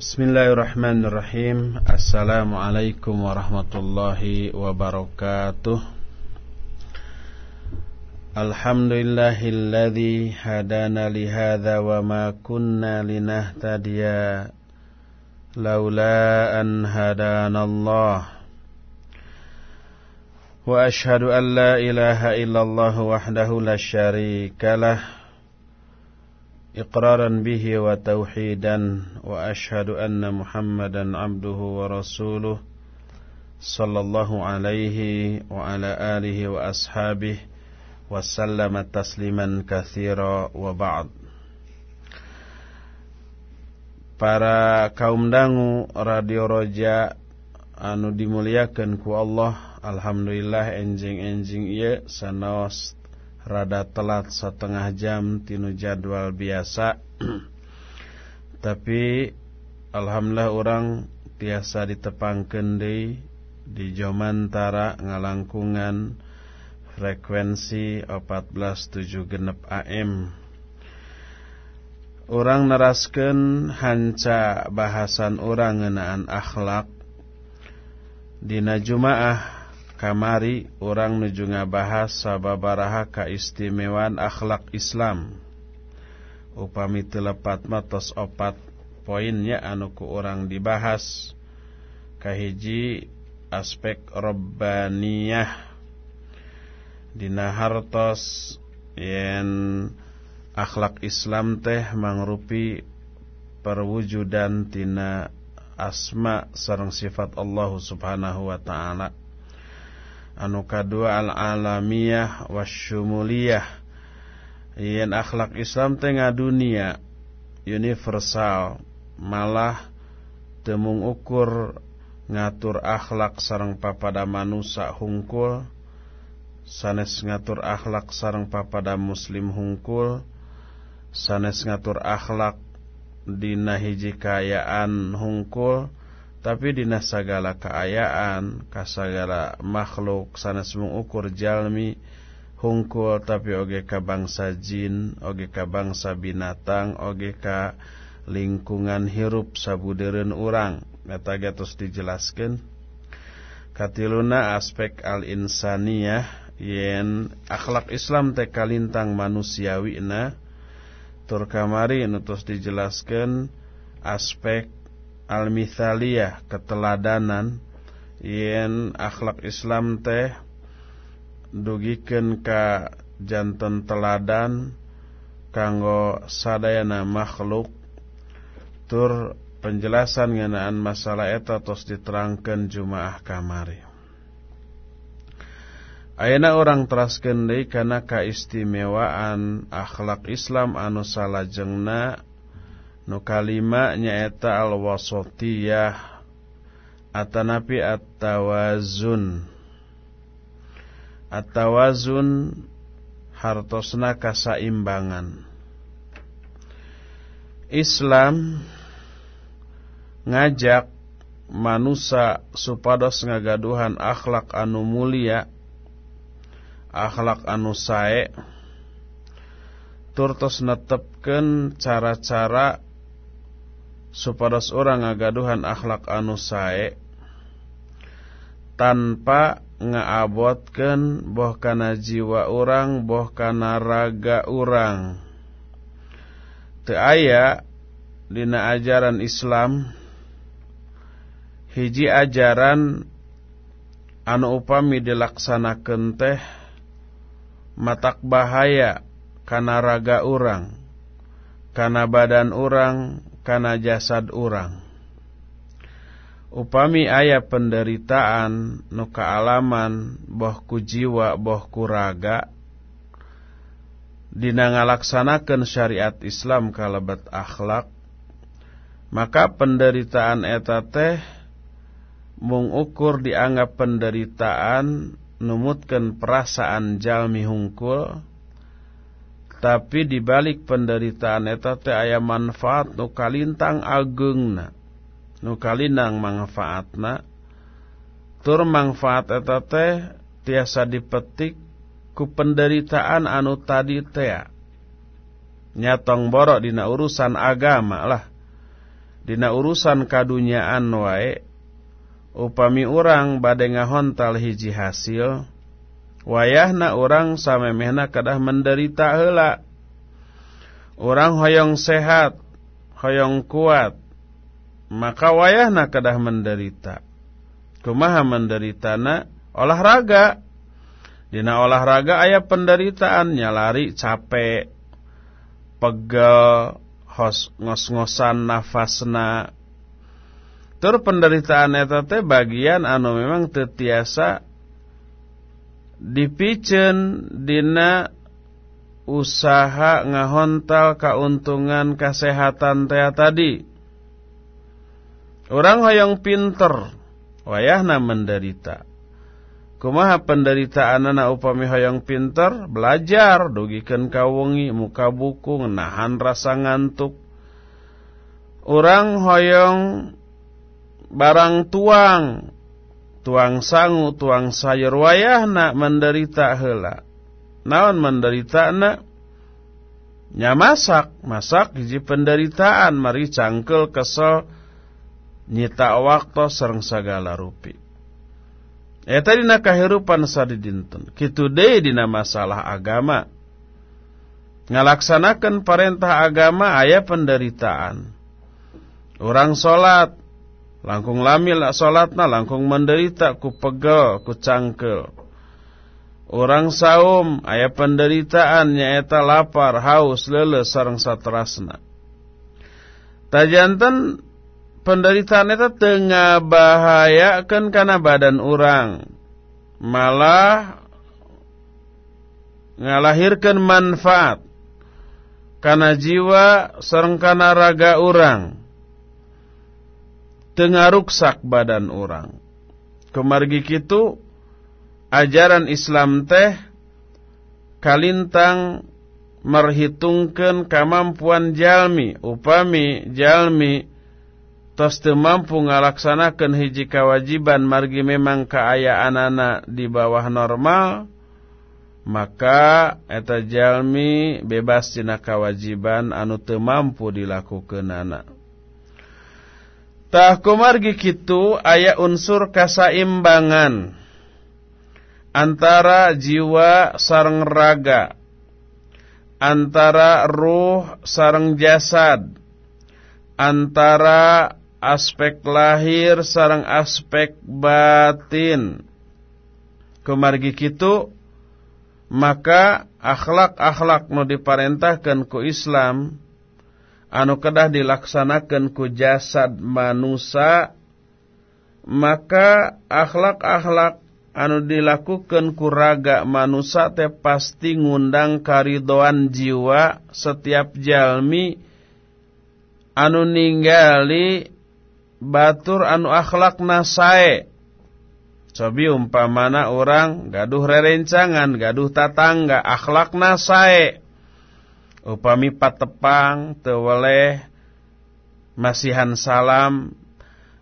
Bismillahirrahmanirrahim. Assalamualaikum warahmatullahi wabarakatuh. Alhamdulillahilladzi hadana lihada wa ma kunna linahtadiya laula an hadana Allah. Wa ashhadu an la ilaha illallah wahdahu la syarika lah إقرارا به وتوحيدا وأشهد أن محمدا عبده ورسوله صلى الله عليه وعلى آله وأصحابه وسلم تسليما كثيرا وبعد. Para kaum dangu Radio Roja anu dimuliakan ku Allah Alhamdulillah enjing-enjing iya sanos rada telat setengah jam tinu jadwal biasa. Tapi alhamdulillah orang tiasa ditepangkeun deui di Jomantara ngalangkungan frekuensi 14.7 genep AM orang neraskeun hanca bahasan orang ngeunaan akhlak. Dina Jumaah kamari orang nuju ngabahas sababaraha kaistimewaan akhlak Islam. Upami telepat matos opat poinnya anu ku orang dibahas. Kahiji aspek robbaniyah. Dina hartos yen akhlak Islam teh mangrupi perwujudan tina asma sareng sifat Allah Subhanahu wa taala anu kadua al-alamiyah wasyumuliyah. Yen akhlak Islam tengah dunia universal malah temung ukur ngatur akhlak sarang papada manusia hungkul sanes ngatur akhlak sarang papada muslim hungkul sanes ngatur akhlak dina hiji kayaan hungkul tapi dina sagala keayaan kasagala makhluk sanes mengukur jalmi hungkul tapi oge ka bangsa jin oge ka bangsa binatang oge ka lingkungan hirup sabudeureun urang. Eta geus dijelaskeun. Katiluna aspek al insaniyah yen akhlak Islam teh kalintang manusiawina. Tur kamari nu dijelaskeun aspek al-mithaliyah keteladanan yen akhlak Islam teh dugikeun ka janten teladan kanggo sadayana makhluk. Tur penjelasan ngeunaan masalah eta tos diterangkeun jumaah kamari. Ayeuna orang teraskeun deui kana kaistimewaan akhlak Islam anu salajengna nu kalima nyaeta al-wasatiyah atanapi at-tawazun. At-tawazun hartosna kasaimbangan. Islam ngajak manusia supados ngagaduhan akhlak anu mulia akhlak anu sae turtos netepkeun cara-cara supados orang ngagaduhan akhlak anu sae tanpa ngaabotkeun boh kana jiwa orang boh kana raga orang teu aya dina ajaran Islam hiji ajaran anu upami dilaksanakeun teh matak bahaya kana raga orang kana badan orang kana jasad orang. Upami aya penderitaan nu kaalaman boh ku jiwa boh ku raga dina ngalaksanakeun syariat Islam kalebat akhlak maka penderitaan eta teh mung ukur dianggap penderitaan numutkeun perasaan jalmi hungkul tapi dibalik penderitaan eta teh aya manfaat nu kalintang agungna nu kalinang manfaatna. Tur manfaat eta teh tiasa dipetik ku penderitaan anu tadi teh. Nyatong borok dina urusan agama lah. Dina urusan kadunyaan wae. Upami urang bade ngahontal hiji hasil wayahna urang samemehna kedah menderita heula. Urang hoyong sehat hoyong kuat maka wayahna kedah menderita. Kumaha menderitana? Olahraga. Dina olahraga aya penderitaan nyalari capek pegel ngos-ngosan nafasna. Tur penderitaan eta teh bagian anu memang tetiasa dipicen dina usaha ngahontal keuntungan kesehatan teh tadi. Orang hoyong pinter, wayahna menderita. Kumaha penderitaan anak upami hoyong pinter, belajar, dugikan kawengi, muka buku, nahan rasa ngantuk. Orang hoyong barang tuang tuang sangu tuang sayur wayahna menderita heula. Naon menderita na nya masak masak hiji penderitaan. Mari cangkel kesel nyita waktu sareng sagala rupi. Eta dina kahirupan sadidinten. Kitu deui dina masalah agama. Ngalaksanakeun perintah agama aya penderitaan. Orang salat langkung lamil salatna langkung menderita ku pegel ku cangkel. Orang saum aya penderitaan nyaeta lapar haus leles sareng satrasna. Tajanten penderitaan eta teu ngabahayakeun kana badan orang malah ngalahirkan manfaat kana jiwa sareng kana raga orang tengah ruksak badan orang. Kemargi kitu ajaran Islam teh kalintang merhitungkan kemampuan jalmi upami jalmi tos teu mampu ngalaksanakeun hiji kewajiban margi memang kaayaan anak di bawah normal maka eta jalmi bebas dina kewajiban anu teu mampu dilakukeun Tah kumargi kitu aya unsur kasaimbangan antara jiwa sareng raga, antara ruh sareng jasad, antara aspek lahir sareng aspek batin. Kumargi kitu maka akhlak-akhlak nu diparentahkeun ku Islam anu kedah dilaksanakan ku jasad manusia maka akhlak-akhlak anu dilakukan kuraga manusia teh pasti ngundang karidoan jiwa setiap jalmi anu ninggali batur anu akhlak nasae cobi umpamana orang gaduh rerencangan gaduh tatangga akhlak nasae upami patepang teweleh masihan salam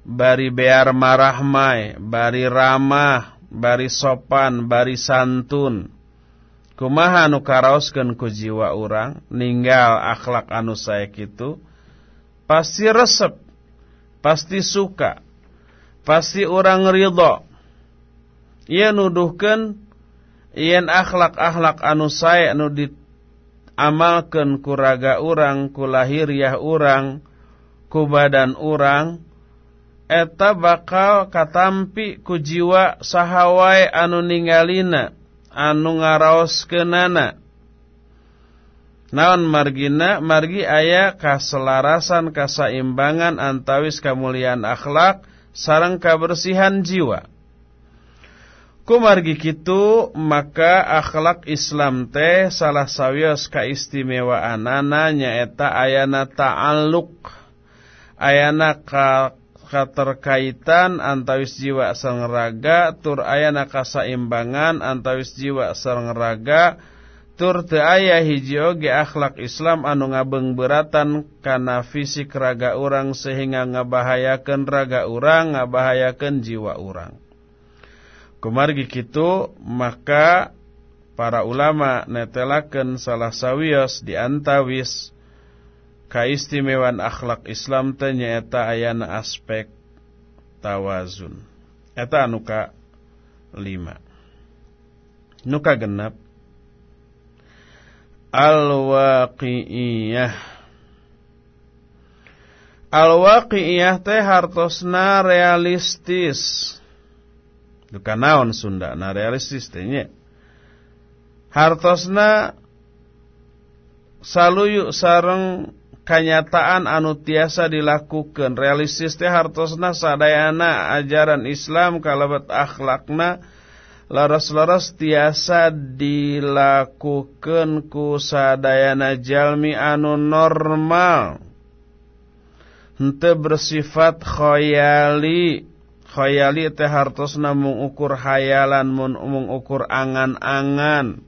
bari bear marahmai bari ramah bari sopan bari santun. Kumaha anu karaoskeun ku jiwa urang ninggal akhlak anu sae kitu pasti resep pasti suka pasti orang ridho. Ieu nuduhkeun yen akhlak-akhlak anu sae anu di amalkan kuraga urang ku lahiriah urang ku badan urang eta bakal katampi ku jiwa sahawai anu ningalina anu ngaraoskeunana. Naon margina? Margi aya kaselarasan kasaimbangan antawis kemuliaan akhlak sareng kebersihan jiwa Kumargi kitu maka akhlak Islam teh salah sawios kaistimewaanana nyaeta ayana ta'alluq. Ayana ka katerkaitan antawis jiwa sareng raga tur ayana kasaimbangan antawis jiwa sareng raga tur teu aya hiji oge akhlak Islam anu ngabengberatan kana fisik raga urang sehingga ngabahayakeun raga urang ngabahayakeun jiwa urang Kumargi kitu maka para ulama netelaken salah sawios di antawis kaistimewaan akhlak Islam teh nyaeta ayana aspek tawazun. Eta anu ka 5. Nu ka genep al-waqi'iyah. Al-waqi'iyah teh hartosna realistis. Duka naon Sunda, na realistis teh nya. Hartosna saluyu sareng kenyataan anu tiasa dilakukan realistis teh hartosna sadayana ajaran Islam kalabat akhlakna laras-laras tiasa dilakukan ku sadayana jalmi anu normal. Henteu bersifat khayali khayali teh hartosna mengukur hayalan mengukur angan-angan.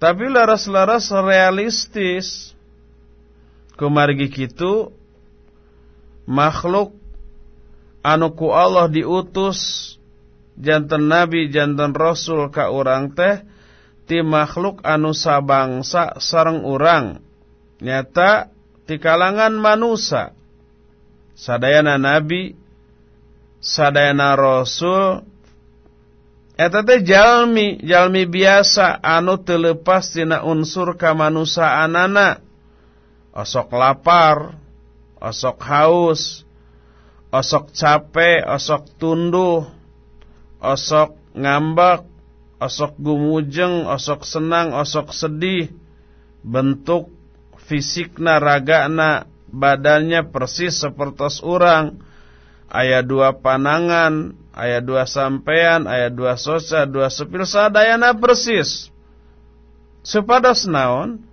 Tapi laras-laras realistis. Kumargi kitu makhluk anu ku Allah diutus jantan nabi jantan rasul ka urang teh ti makhluk anu sabangsa sareng urang. Nyata ti kalangan manusia sadayana nabi sadayana rasul eta teh jalmi jalmi biasa anu terlepas tina unsur kamanusaanana. Osok lapar, osok haus, osok capek, osok tunduh, osok ngambek, osok gumujeng, osok senang, osok sedih, bentuk fisikna, ragana, badannya persis seperti orang, ayat dua panangan, ayat dua sampean, ayat dua sosa, dua sepil sadayana persis. Supados naon?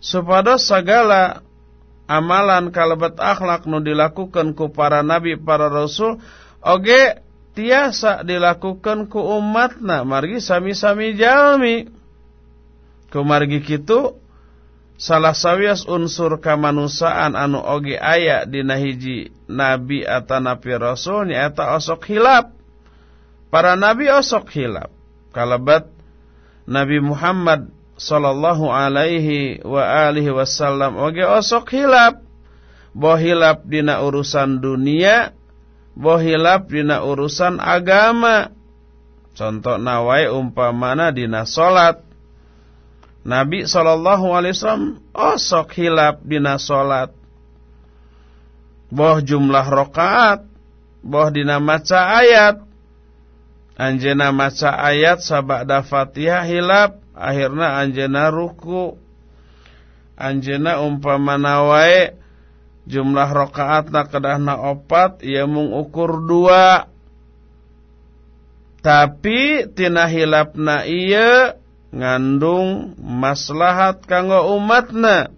supados segala amalan kalabat akhlak nu dilakukan ku para nabi para rasul oge tiasa dilakukan ku umatna margi sami-sami jalmi ku margi kitu salah sawias unsur kamanusaan anu oge aya dina hiji nabi atau nabi rasul nyaeta osok hilap. Para nabi osok hilap. Kalabat Nabi Muhammad sallallahu alaihi wa alihi wasallam oge osok hilap. Boh hilap dina urusan dunia boh hilap dina urusan agama. Contoh nawai umpamana dina salat Nabi sallallahu alaihi wasallam osok hilap dina salat boh jumlah rakaat boh dina maca ayat. Anjena maca ayat sabada Fatihah hilap akhirnya anjena ruku. Anjena umpamana wae jumlah rakaatna kedahna opat ia mengukur dua. Tapi tina hilapna iya ngandung maslahat kanggo umatna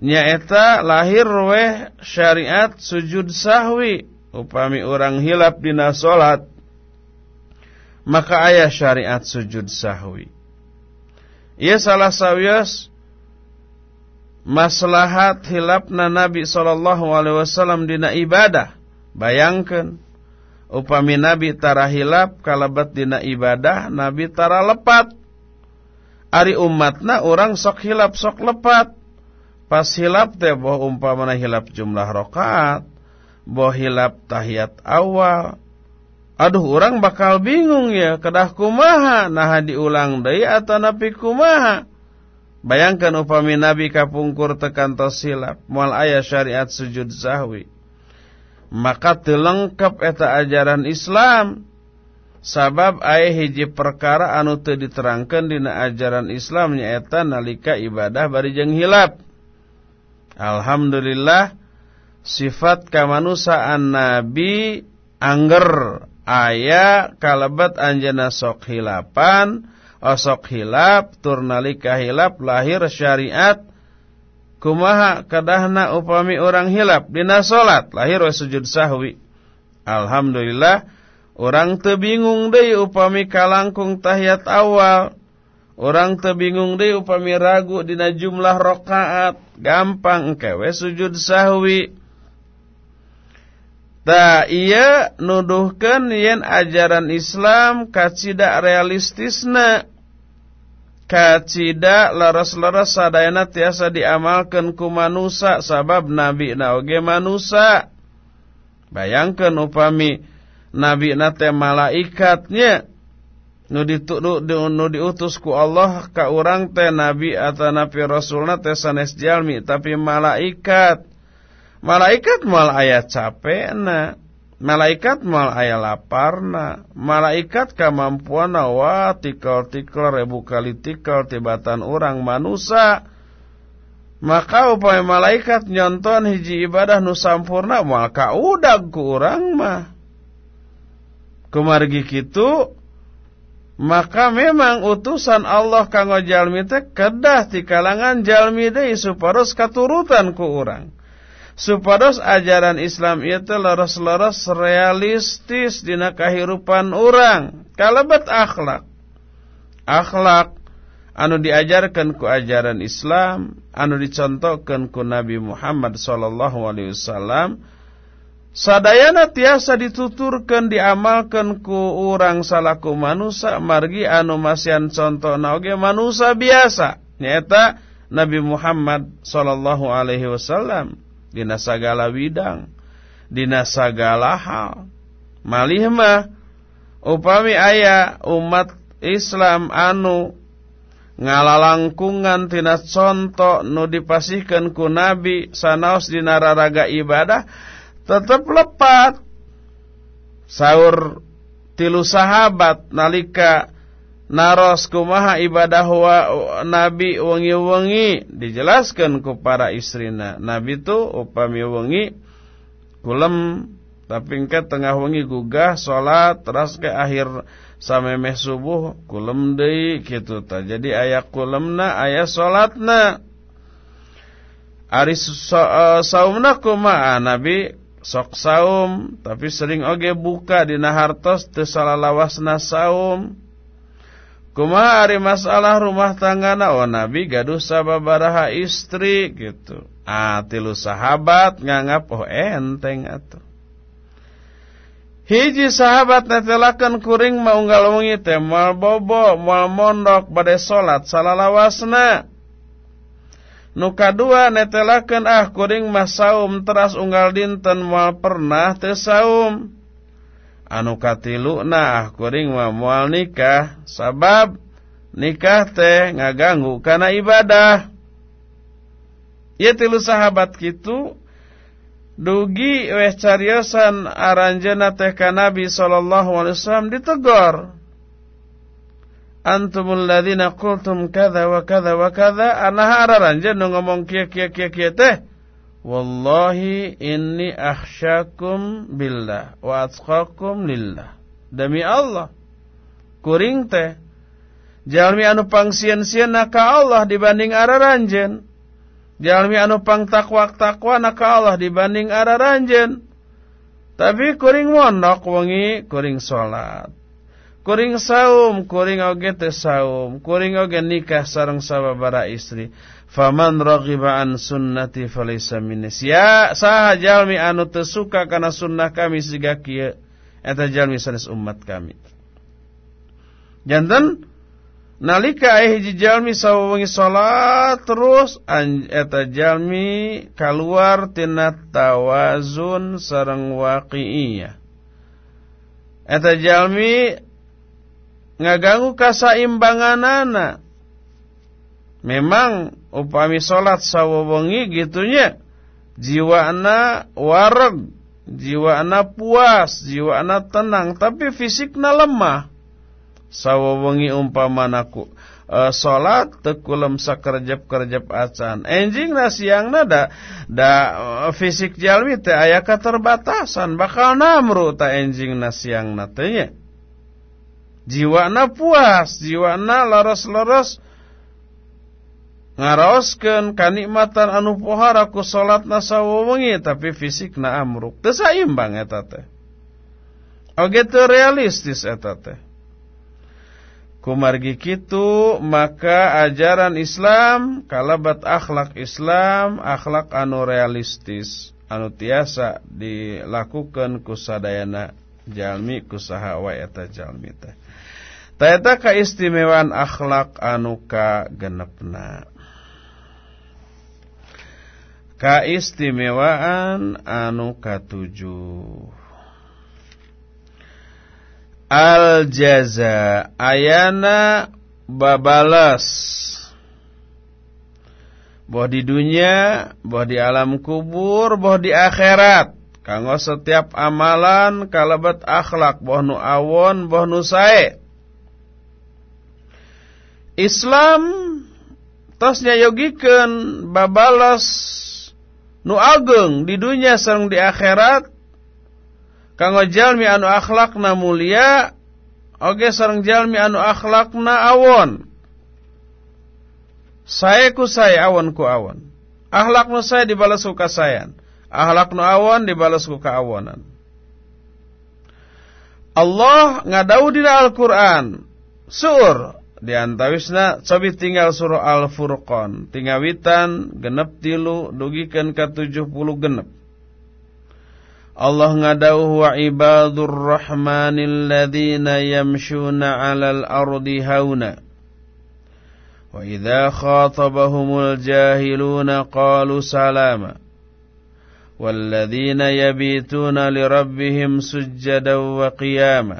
nyaeta lahir weh syariat sujud sahwi upami orang hilap dina salat maka ayah syariat sujud sahwi. Ia salah sawias maslahat hilapna Nabi sallallahu alaihi wasallam dina ibadah. Bayangkan upami Nabi tara hilap kalabat dina ibadah Nabi tara lepat. Ari umatna orang sok hilap sok lepat. Pas hilap teh boh umpamana hilap jumlah rakaat, boh hilap tahiyat awal, Aduh orang bakal bingung ya kedah kumaha nah diulang deui atau napi kumaha Bayangkan upami Nabi kapungkur tekan tos silap moal aya syariat sujud sahwi maka telengkap eta ajaran Islam. Sabab aya hiji perkara anu teu diterangkeun dina ajaran Islam nyaeta nalika ibadah bari jeung hilap. Alhamdulillah sifat kamanusaan Nabi angger. Aya kalebat anjana sok hilapan osok hilap turnalika hilap lahir syariat kumaha kadahna upami orang hilap dina salat lahir wa sujud sahwi. Alhamdulillah orang teu bingung deui upami kalangkung tahiyat awal. Orang teu bingung deui upami ragu dina jumlah rakaat. Gampang kewe sujud sahwi. Da iya nuduhkan yen ajaran Islam kacida realistisna kacida leres-leres sadayana tiasa diamalkan ku manusia sabab nabi na oge manusia bayangkan upami nabi na teh malaikatnya. Nu, ditu, nu, diutus ku Allah ka urang teh nabi atau nabi rasulna teh sanes jalmi tapi malaikat. Malaikat mal aya capekna Malaikat mal aya laparna Malaikat kemampuan wa tikal-tikal rebu kali tikal tibatan orang manusia Maka upaya malaikat nyonton hiji ibadah nu sampurna Maka udah ku orang mah. Kumargi kitu maka memang utusan Allah kanggo jalmi teh kedah di kalangan jalmi deui supados katurutan ku urang supados ajaran Islam itu leres-leres realistis dina kahirupan orang kalebet akhlak. Akhlak anu diajarkan ku ajaran Islam anu dicontohkan ku Nabi Muhammad sallallahu alaihi wasallam. Sadayana tiasa dituturkan diamalkan ku orang salaku manusia margi anu masian contoh oge manusia biasa. Nyata Nabi Muhammad sallallahu alaihi wasallam dina sagala bidang. Dina sagala hal. Malih mah upami aya umat Islam anu ngalalangkungan tina contoh nu dipasihkan ku nabi sanaos dina raraga ibadah tetap lepat. Sahur tilu sahabat nalika naros kumaha ibadah wa nabi wengi-wengi dijelaskan ku para istrina. Nabi tu upami wengi kulem tapi ke tengah wengi gugah salat terus ke akhir samemeh subuh kulem deui kitu ta. Jadi aya kulemna aya salatna ari uh, saumna kumaha? Nabi sok saum tapi sering oge buka dina hartos teu salalawasna saum Kuma hari masalah rumah tangga na oh Nabi gaduh sababaraha istri gitu. Ah tilu sahabat nganggap oh enteng atuh. Hiji sahabat netelakan kuring maunggal wengi teh mal bobo mal mondok bade salat salalawasna. Nu kadua netelakan ah kuring mas saum teras unggal dinten mal pernah teu saum anu katilu nah kuring mah moal nikah. Sabab nikah teh ngaganggu karena ibadah. Ya tilu sahabat gitu dugi weh cariosan aranjena teh ka Nabi sallallahu alaihi wasallam ditegur antumul ladzina qultum kadza wa kadza wa kadza anaha araranjeun ngomong kieu kieu kieu kieu teh Wallahi inni akhsyakum billah wa atqakum lillah. Demi Allah. Kuring teh. Jalmi anu pangsian-sian naka Allah dibanding araranjen. Jalmi anu pang takwa-takwa naka Allah dibanding araranjen. Tapi kuring mondok wengi kuring salat. Kuring saum, kuring oge teh saum, kuring oge nikah sareng sababara istri. Faman raghiba an sunnati falaysa minni. Ya saha jalmi anu teu suka kana sunnah kami siga kieu eta jalmi sanes umat kami. Janten nalika aya hiji jalmi sawengi salat terus eta jalmi kaluar tina tawazun sareng waqi'iyah. Eta jalmi ngaganggu kasaimbanganana memang upami salat sawewengi gitunya. Jiwana wareg jiwana puas jiwana tenang tapi fisikna lemah. Sawewengi umpamanaku e, salat tekulem sakerjep-kerjep acan. Enjing na siangna da da e, fisik jalmi teh aya keterbatasan. Bakal namru ta enjing na siangna teh nya. Jiwana puas jiwana laras-laras ngaraoskeun kanikmatan anu pohara ku salatna sawewengi tapi fisikna amruk. Teu saimbang eta teh. Oge teu realistis eta teh. Kumargi kitu maka ajaran Islam kalabat akhlak Islam akhlak anu realistis anu tiasa dilakukan ku sadayana jalmi ku saha wae eta jalmi teh. Taeta keistimewaan akhlak anu ka genepna. Kaistimewaan anu katujuh. Al jaza ayana babalas boh di dunia, boh di alam kubur, boh di akhirat. Kanggo setiap amalan kalabat akhlak boh nu awon, boh nu sae. Islam tos nyayogikeun babalas nu ageng di dunia sareng di akhirat kanggo jalmi anu akhlakna mulia oge sareng jalmi anu akhlakna awon saya ku saya awan ku awan. Ahlak nu saya dibalas ku kasayan. Ahlak nu awan dibalas ku kaawanan. Allah ngadau dina Al-Quran. Sur. Di antawisna cobi tinggal surah Al-Furqan. Tingawitan genep tilu dugikan ke tujuh puluh genep. Allah ngadau wa ibadur rahmanil ladhina yamshuna alal ardi hauna. وإذا خاطبهم الجاهلون قالوا سلاما والذين يبيتون لربهم سجدا وقياما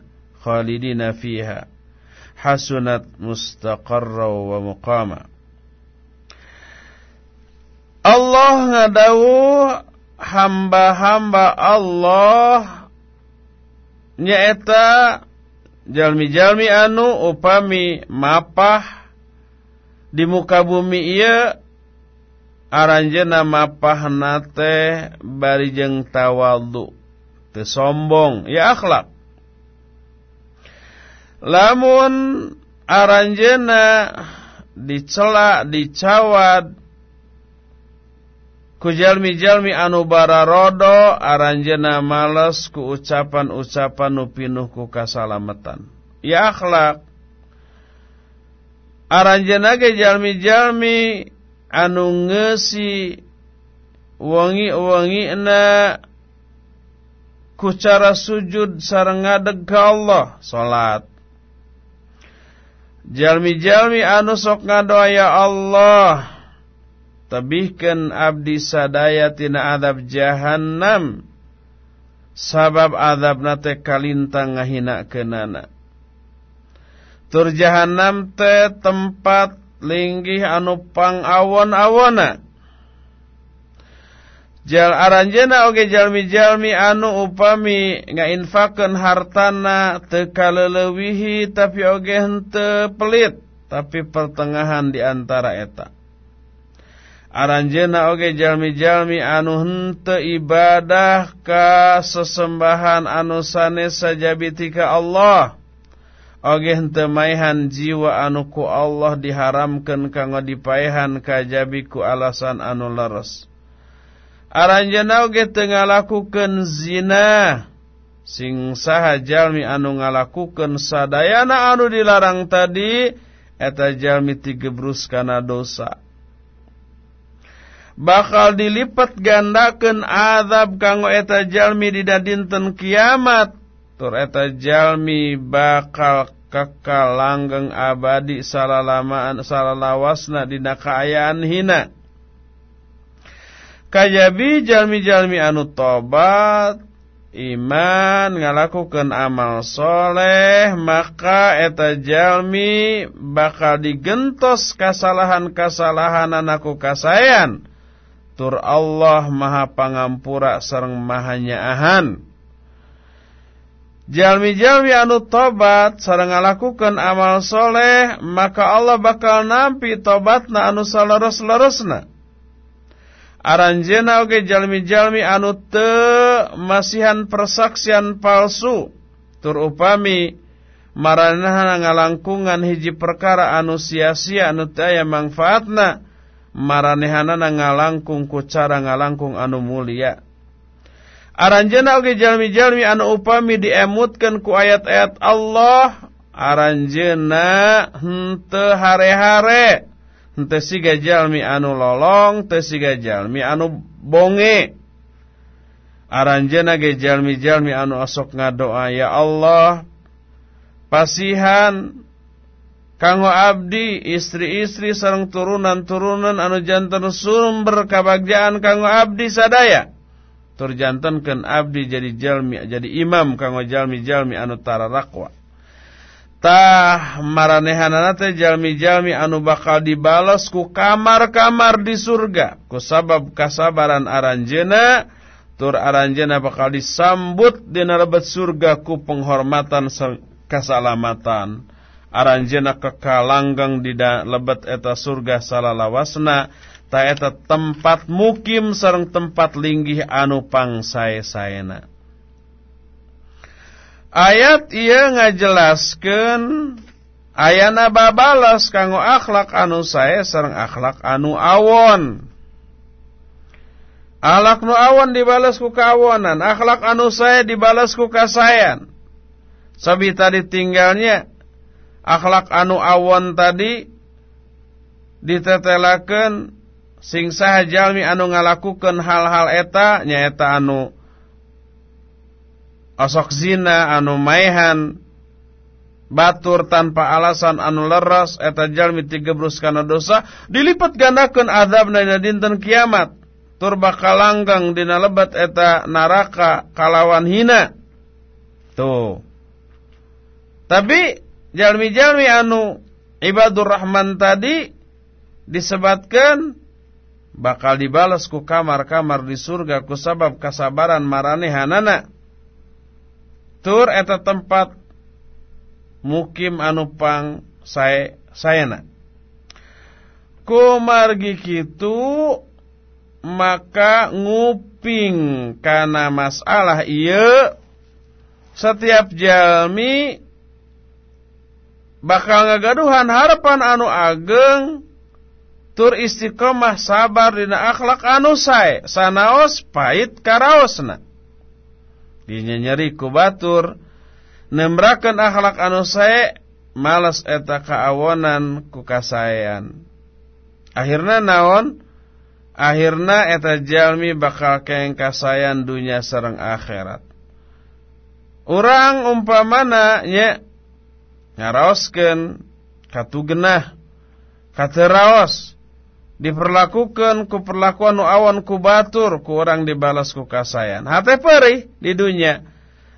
khalidina fiha hasunat mustaqarra wa muqama Allah ngadawu hamba-hamba Allah nyaeta jalmi-jalmi anu upami mapah di muka bumi ia aranjena mapah nate barijeng tawadhu teu sombong. Ya akhlak lamun aranjeuna dicela dicawad ku jalmi-jalmi anu bararodo aranjeuna males ku ucapan-ucapan nu ku kasalamatan. Ya akhlak. Aranjeuna ge jalmi-jalmi anu ngesi wangi-wangi na ku cara sujud sareng ngadeg ka Allah salat jalmi-jalmi anu sok ngadoa ya Allah. Tebihkan abdi sadaya tina adab jahannam. Sabab adab nate kalintang ngahina kenana tur jahannam teh tempat linggih anu pang awon-awona. Jal aranjena oge jalmi-jalmi anu upami ngainfakeun hartana teu kaleulewihi tapi oge henteu pelit tapi pertengahan di antara eta. Aranjena oge jalmi-jalmi anu hente ibadah ka sesembahan anu sanes sajabitika Allah. Oge hente maihan jiwa anu ku Allah diharamkan kanggo dipaehan kajabi ku alasan anu leres. Aranjena oge teu ngalakukeun zina sing saha jalmi anu ngalakukeun sadayana anu dilarang tadi eta jalmi tigebrus kana dosa. Bakal dilipat gandakeun azab kanggo eta jalmi dina dinten kiamat. Tur eta jalmi bakal kekal langgeng abadi salalamaan salalawasna dina kaayaan hina. Kajabi jalmi-jalmi anu tobat iman ngalakukan amal soleh maka eta jalmi bakal digentos kasalahan-kasalahan anakku kasayan Tur Allah maha pangampura sareng maha nyaahan. Jalmi-jalmi anu tobat sareng ngalakukeun amal soleh maka Allah bakal nampi tobatna anu saleres-leresna. Aranjena oge jalmi-jalmi anu teu masihan persaksian palsu. Tur upami maranehna ngalangkungan hiji perkara anu sia-sia anu teu aya manfaatna maranehanana ngalangkung ku cara ngalangkung anu mulia. Aranjena oge jalmi-jalmi anu upami diemutkeun ku ayat-ayat Allah aranjena henteu hare-hare henteu jalmi anu lolong teu jalmi anu bonge. Aranjena ge jalmi-jalmi anu asok ngadoa ya Allah pasihan kanggo abdi istri-istri sareng turunan-turunan anu janten sumber kabagjaan kanggo abdi sadaya. Tur jantenkeun abdi jadi jalmi jadi imam kanggo jalmi-jalmi anu tararakwa tah maranehanana teh jalmi-jalmi anu bakal dibalas ku kamar-kamar di surga. Ku sabab kasabaran aranjeuna tur aranjeuna bakal disambut dina lebet surga ku penghormatan keselamatan. Aranjena kekalanggang di lebet eta surga salalawasna ta eta tempat mukim sareng tempat linggih anu pangsae-saena ayat ieu ngajelaskeun ayana babalas kanggo akhlak anu sae sareng akhlak anu awon Akhlak nu awon dibalas ku kawonan, akhlak anu sae dibalas ku kasayan. Sabi tadi tinggalnya akhlak anu awon tadi ditetelaken sing saha jalmi anu ngalakukeun hal-hal eta nyaeta anu osok zina anu maihan batur tanpa alasan anu leres eta jalmi tigebrus kana dosa dilipat gandakeun azabna dina dinten kiamat. Tur bakal langgang dina lebat eta naraka kalawan hina. Tuh. Tapi jalmi-jalmi anu ibadur rahman tadi disebutkan bakal dibalas ku kamar-kamar di surga ku sabab kasabaran maranehanana tur eta tempat mukim anu pang saya sayana ku margi kitu maka nguping karena masalah iya setiap jalmi bakal ngagaduhan harapan anu ageng tur istiqomah sabar dina akhlak anu sae sanaos pait karaosna dinya nyeri ku batur. Nembrakeun akhlak anu sae malas eta kaawonan ku kasaean akhirna naon? Akhirna eta jalmi bakal keng kasayan dunya sareng akhirat. Urang umpamana nya ngaraoskeun katugenah kateraos diperlakukan ku perlakuan nu awan ku batur ku orang dibalas ku kasayan hate perih di dunia.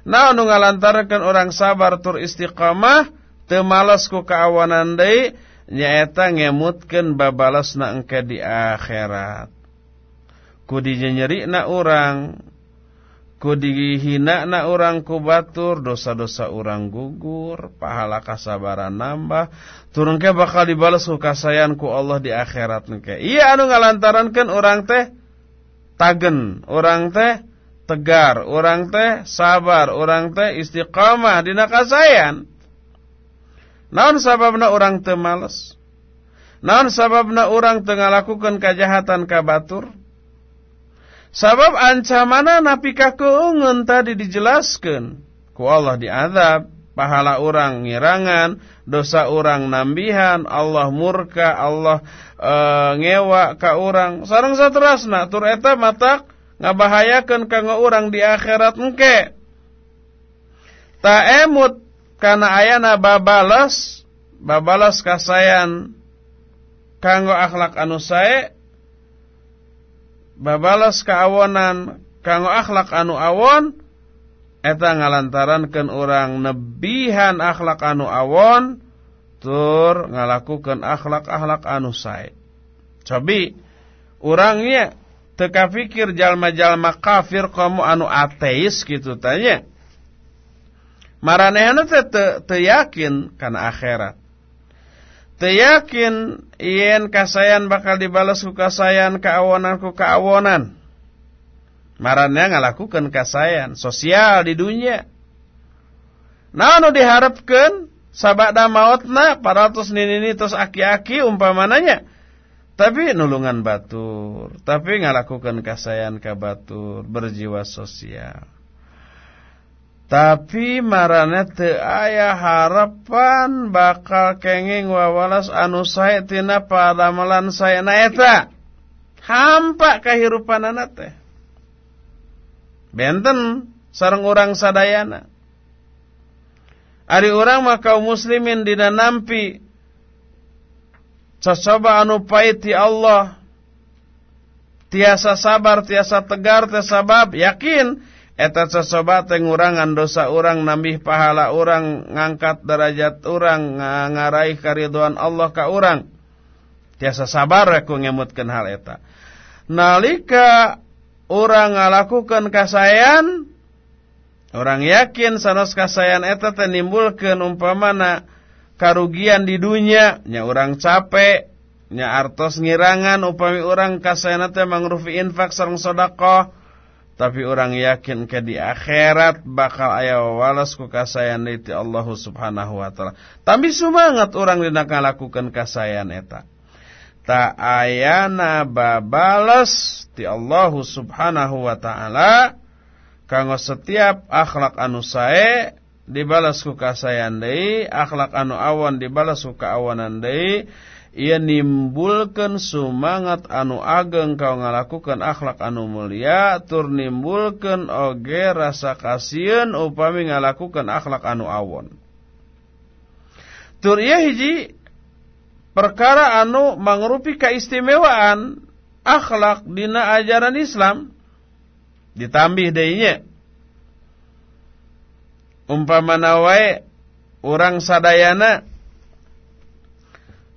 Nah nu ngalantarkeun orang sabar tur istiqamah teu malas ku kaawanan deui nyaeta ngemutkeun babalasna engke di akhirat. Ku dinya na urang. ku dihina na orang ku batur dosa-dosa orang gugur pahala kasabaran nambah. Turun ke bakal dibalas ku kasayan ku Allah di akhirat. Ke iya anu ngalantarankan orang teh tagen orang teh tegar orang teh sabar orang teh istiqamah dina kasayan naon sababna orang teh males? Naon sababna orang tengah lakukan kejahatan ka batur Sabab ancamana napi ka keungeun tadi dijelaskan. Ku Allah diadab, pahala orang ngirangan, dosa orang nambihan, Allah murka, Allah e, ngewa ka orang. Sareng saterasna tur eta matak ngabahayakeun kanggo orang di akhirat engke. Ta emut kana ayana babalas, babalas kasayan kanggo akhlak anu sae babalas keawonan kanggo akhlak anu awon eta ngalantarankeun urang nebihan akhlak anu awon tur ngalakukeun akhlak-akhlak anu sae. Cobi urangnya teka pikir jalma-jalma kafir kamu anu ateis gitu tanya. Maranehna teh teu yakin kana akhirat Teyakin ien kasayan bakal dibalas ku kasayan keawonan ku keawonan. Marannya ngalakukan kasayan sosial di dunia. Nah, nu diharapkan sabada mautna paratus nini terus aki-aki umpamananya. Tapi nulungan batur, tapi ngalakukan kasayan ka batur, berjiwa sosial. Tapi marane teu aya harapan bakal kenging wawalas anu sae tina padamalan saena eta. Hampa kahirupanana teh. Benten sareng urang sadayana. Ari urang mah kaum muslimin dina nampi cocoba anu pait ti Allah. Tiasa sabar, tiasa tegar, tiasa sabab, yakin Eta coba tengurangan dosa orang nambih pahala orang ngangkat derajat orang ngaraih kariduan Allah ka orang. Tiasa sabar aku ngemutkan hal eta. Nalika orang ngalakukan kasayan, orang yakin sanos kasayan eta tenimbulkan umpamana karugian di dunia, nya orang capek, nya artos ngirangan upami orang kasayan eta mangrufi infak sareng sedekah tapi orang yakin ke di akhirat bakal aya walas ku kasayan ti Allah Subhanahu wa taala. Tapi semangat orang dina lakukan kasayan eta. Ta ayana babalas ti Allah Subhanahu wa taala kanggo setiap akhlak anu sae dibalas ku kasayan akhlak anu awan dibalas ku kaawanan ia nimbulkan semangat anu ageng kau ngalakukan akhlak anu mulia tur nimbulkan oge rasa kasihan upami ngalakukan akhlak anu awon. Tur ia hiji perkara anu mangrupi keistimewaan akhlak dina ajaran Islam ditambih deinya. Umpamana wae urang sadayana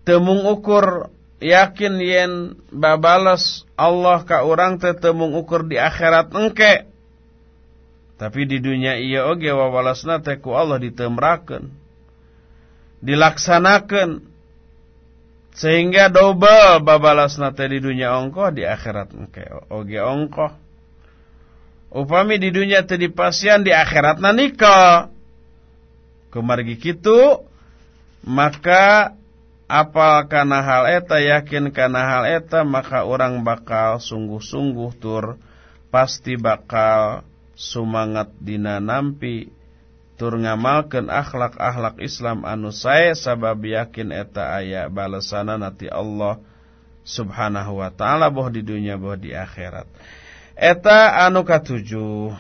temung ukur yakin yen babalas Allah ka orang teh temung ukur di akhirat engke. Tapi di dunia iya oge wawalasna teh ku Allah ditemrakeun dilaksanakan sehingga double babalasna teh di dunia ongkoh di akhirat engke oge ongkoh. Upami di dunia teh dipasian di akhirat nikah. Kemargi kitu maka apal kana hal eta yakin kana hal eta maka orang bakal sungguh-sungguh tur pasti bakal sumangat dina nampi. Tur ngamalkeun akhlak-akhlak Islam anu sae sabab yakin eta aya balasana nati Allah Subhanahu wa taala boh di dunia boh di akhirat. Eta anu katujuh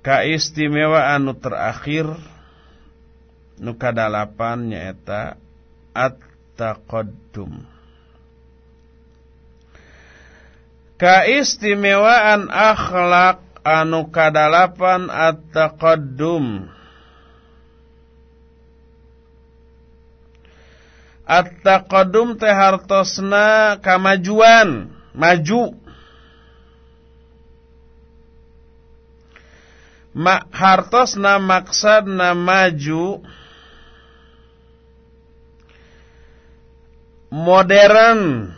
kaistimewaan anu terakhir nukadalapan nyeta at-taqaddum Kaistimewaan akhlak anu kadalapan at-taqaddum At-taqaddum teh hartosna kamajuan, maju. Ma hartosna maksudna maju. Modern.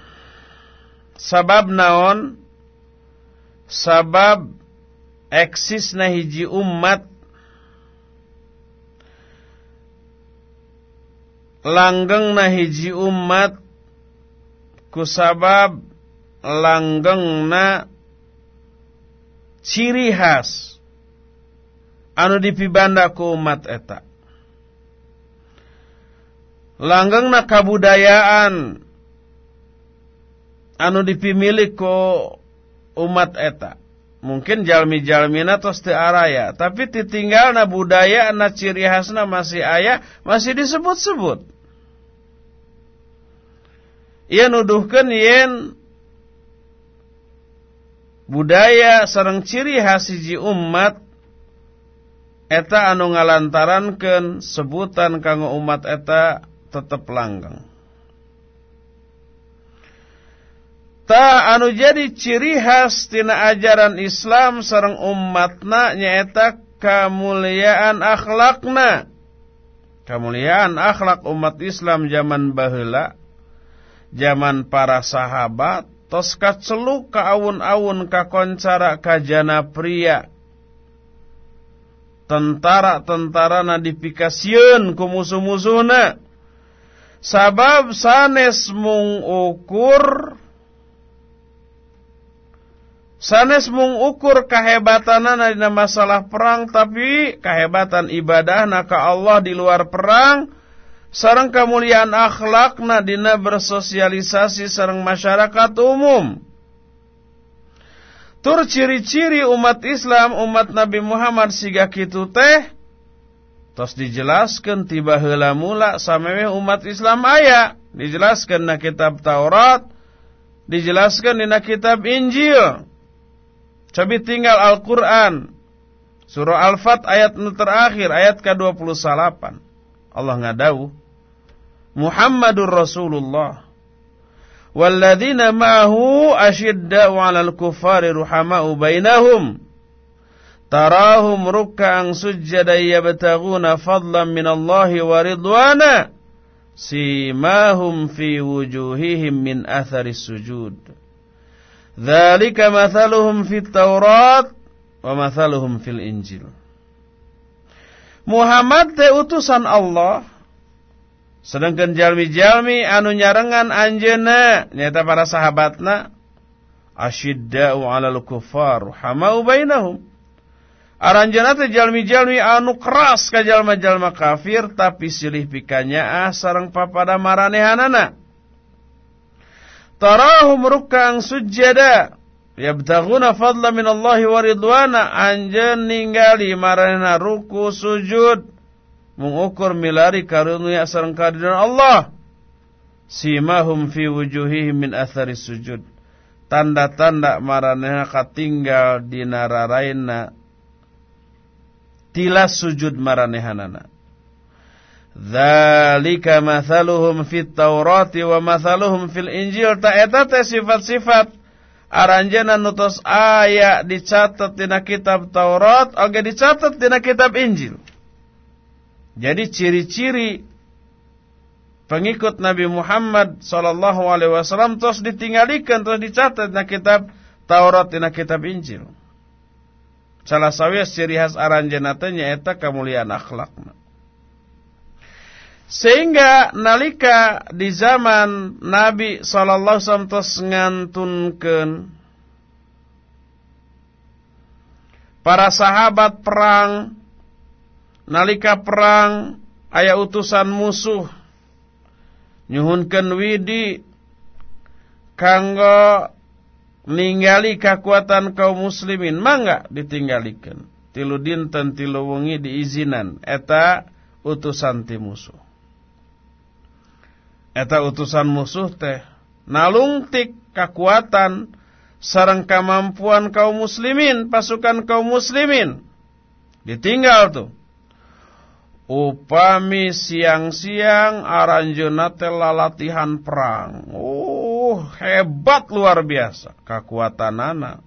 Sabab naon? Sabab eksisna hiji umat. Langgeng na hiji umat. Kusabab langgeng na ciri khas. Anu dipibanda ku umat eta langgeng na kabudayaan. Anu dipimilik ku umat eta. Mungkin jalmi-jalmina tos teu araya tapi titinggalna budaya na ciri khasna masih aya masih disebut-sebut. Ia nuduhkan yen budaya sareng ciri khas hiji umat eta anu ngalantarankeun sebutan kanggo umat eta tetep langgeng. Ta anu jadi ciri khas tina ajaran Islam sareng umatna nyaeta kamuliaan akhlakna. Kamuliaan akhlak umat Islam zaman baheula zaman para sahabat tos kaceluk ka awun-awun ka koncara ka jana pria tentara-tentara na dipikasieun ku musuh-musuhna sabab sanes mung ukur sanes mung ukur kahebatanana dina masalah perang tapi kahebatan ibadah ka Allah di luar perang sarang kemuliaan akhlakna dina bersosialisasi sarang masyarakat umum. Tur ciri-ciri umat Islam, umat Nabi Muhammad siga kitu teh tos dijelaskan tiba heula mula samewe umat Islam aya, dijelaskan na kitab Taurat, dijelaskan dina kitab Injil. Cobi tinggal Al-Qur'an. Surah Al-Fat ayat terakhir ayat ke-28. Allah ngadau Muhammadur Rasulullah walladzina ma'ahu asyidda'u 'alal kuffari ruhama'u bainahum tarahum ruk'an sujjadan yabtaghuna fadlan minallahi wa ridwana simahum fi wujuhihim min athari sujud dzalika mathaluhum fit taurat wa mathaluhum fil injil Muhammad teh utusan Allah. Sedangkan jalmi-jalmi anu nyarengan anjeuna nyata para sahabatna asyidda'u 'alal kuffar hamau bainahum. Aranjeuna teh jalmi-jalmi anu keras ka jalma-jalma kafir tapi silih pikanya ah sareng papada maranehanana. Tarahum ruk'an sujada Yabtaguna fadla minallahi wa ridwana anjeun ningali maranehna ruku sujud. Mengukur milari karunia sareng kehadiran Allah. Simahum fi wujuhihim min athari sujud. Tanda-tanda maranehna katinggal dina raraina tilas sujud maranehanana Dzalika mathaluhum fit Taurati wa mathaluhum fil Injil ta eta teh sifat-sifat aranjena nutos aya dicatat dina kitab Taurat oge dicatat dina kitab Injil. Jadi ciri-ciri pengikut Nabi Muhammad sallallahu alaihi wasallam terus ditinggalikan terus dicatat dina kitab Taurat dina kitab Injil. Salah sawias ciri khas aranjena teh nyaeta kemuliaan akhlakna. Sehingga nalika di zaman Nabi sallallahu alaihi ngantunkeun para sahabat perang nalika perang aya utusan musuh nyuhunkeun widi kanggo ningali kekuatan kaum muslimin. Mangga ditinggalikeun tilu dinten tilu wengi diizinan. Eta utusan ti musuh. Eta utusan musuh teh nalungtik kekuatan sarang kemampuan kaum muslimin pasukan kaum muslimin. Ditinggal tuh upami siang-siang aranjeuna teh latihan perang hebat luar biasa. Kekuatanana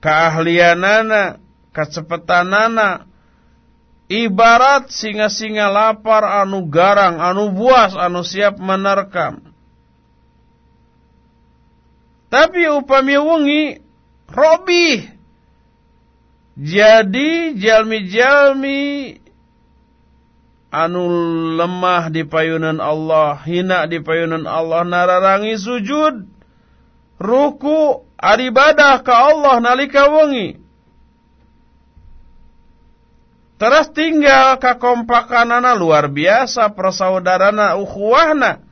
keahlianana kecepetanana ibarat singa-singa lapar anu garang anu buas anu siap menerkam. Tapi upami wengi robi jadi jalmi-jalmi anu lemah di payunan Allah hina di payunan Allah nararangi sujud ruku aribadah ka Allah nalika wengi Terus tinggal kakompakanana luar biasa persaudarana ukhuwahna.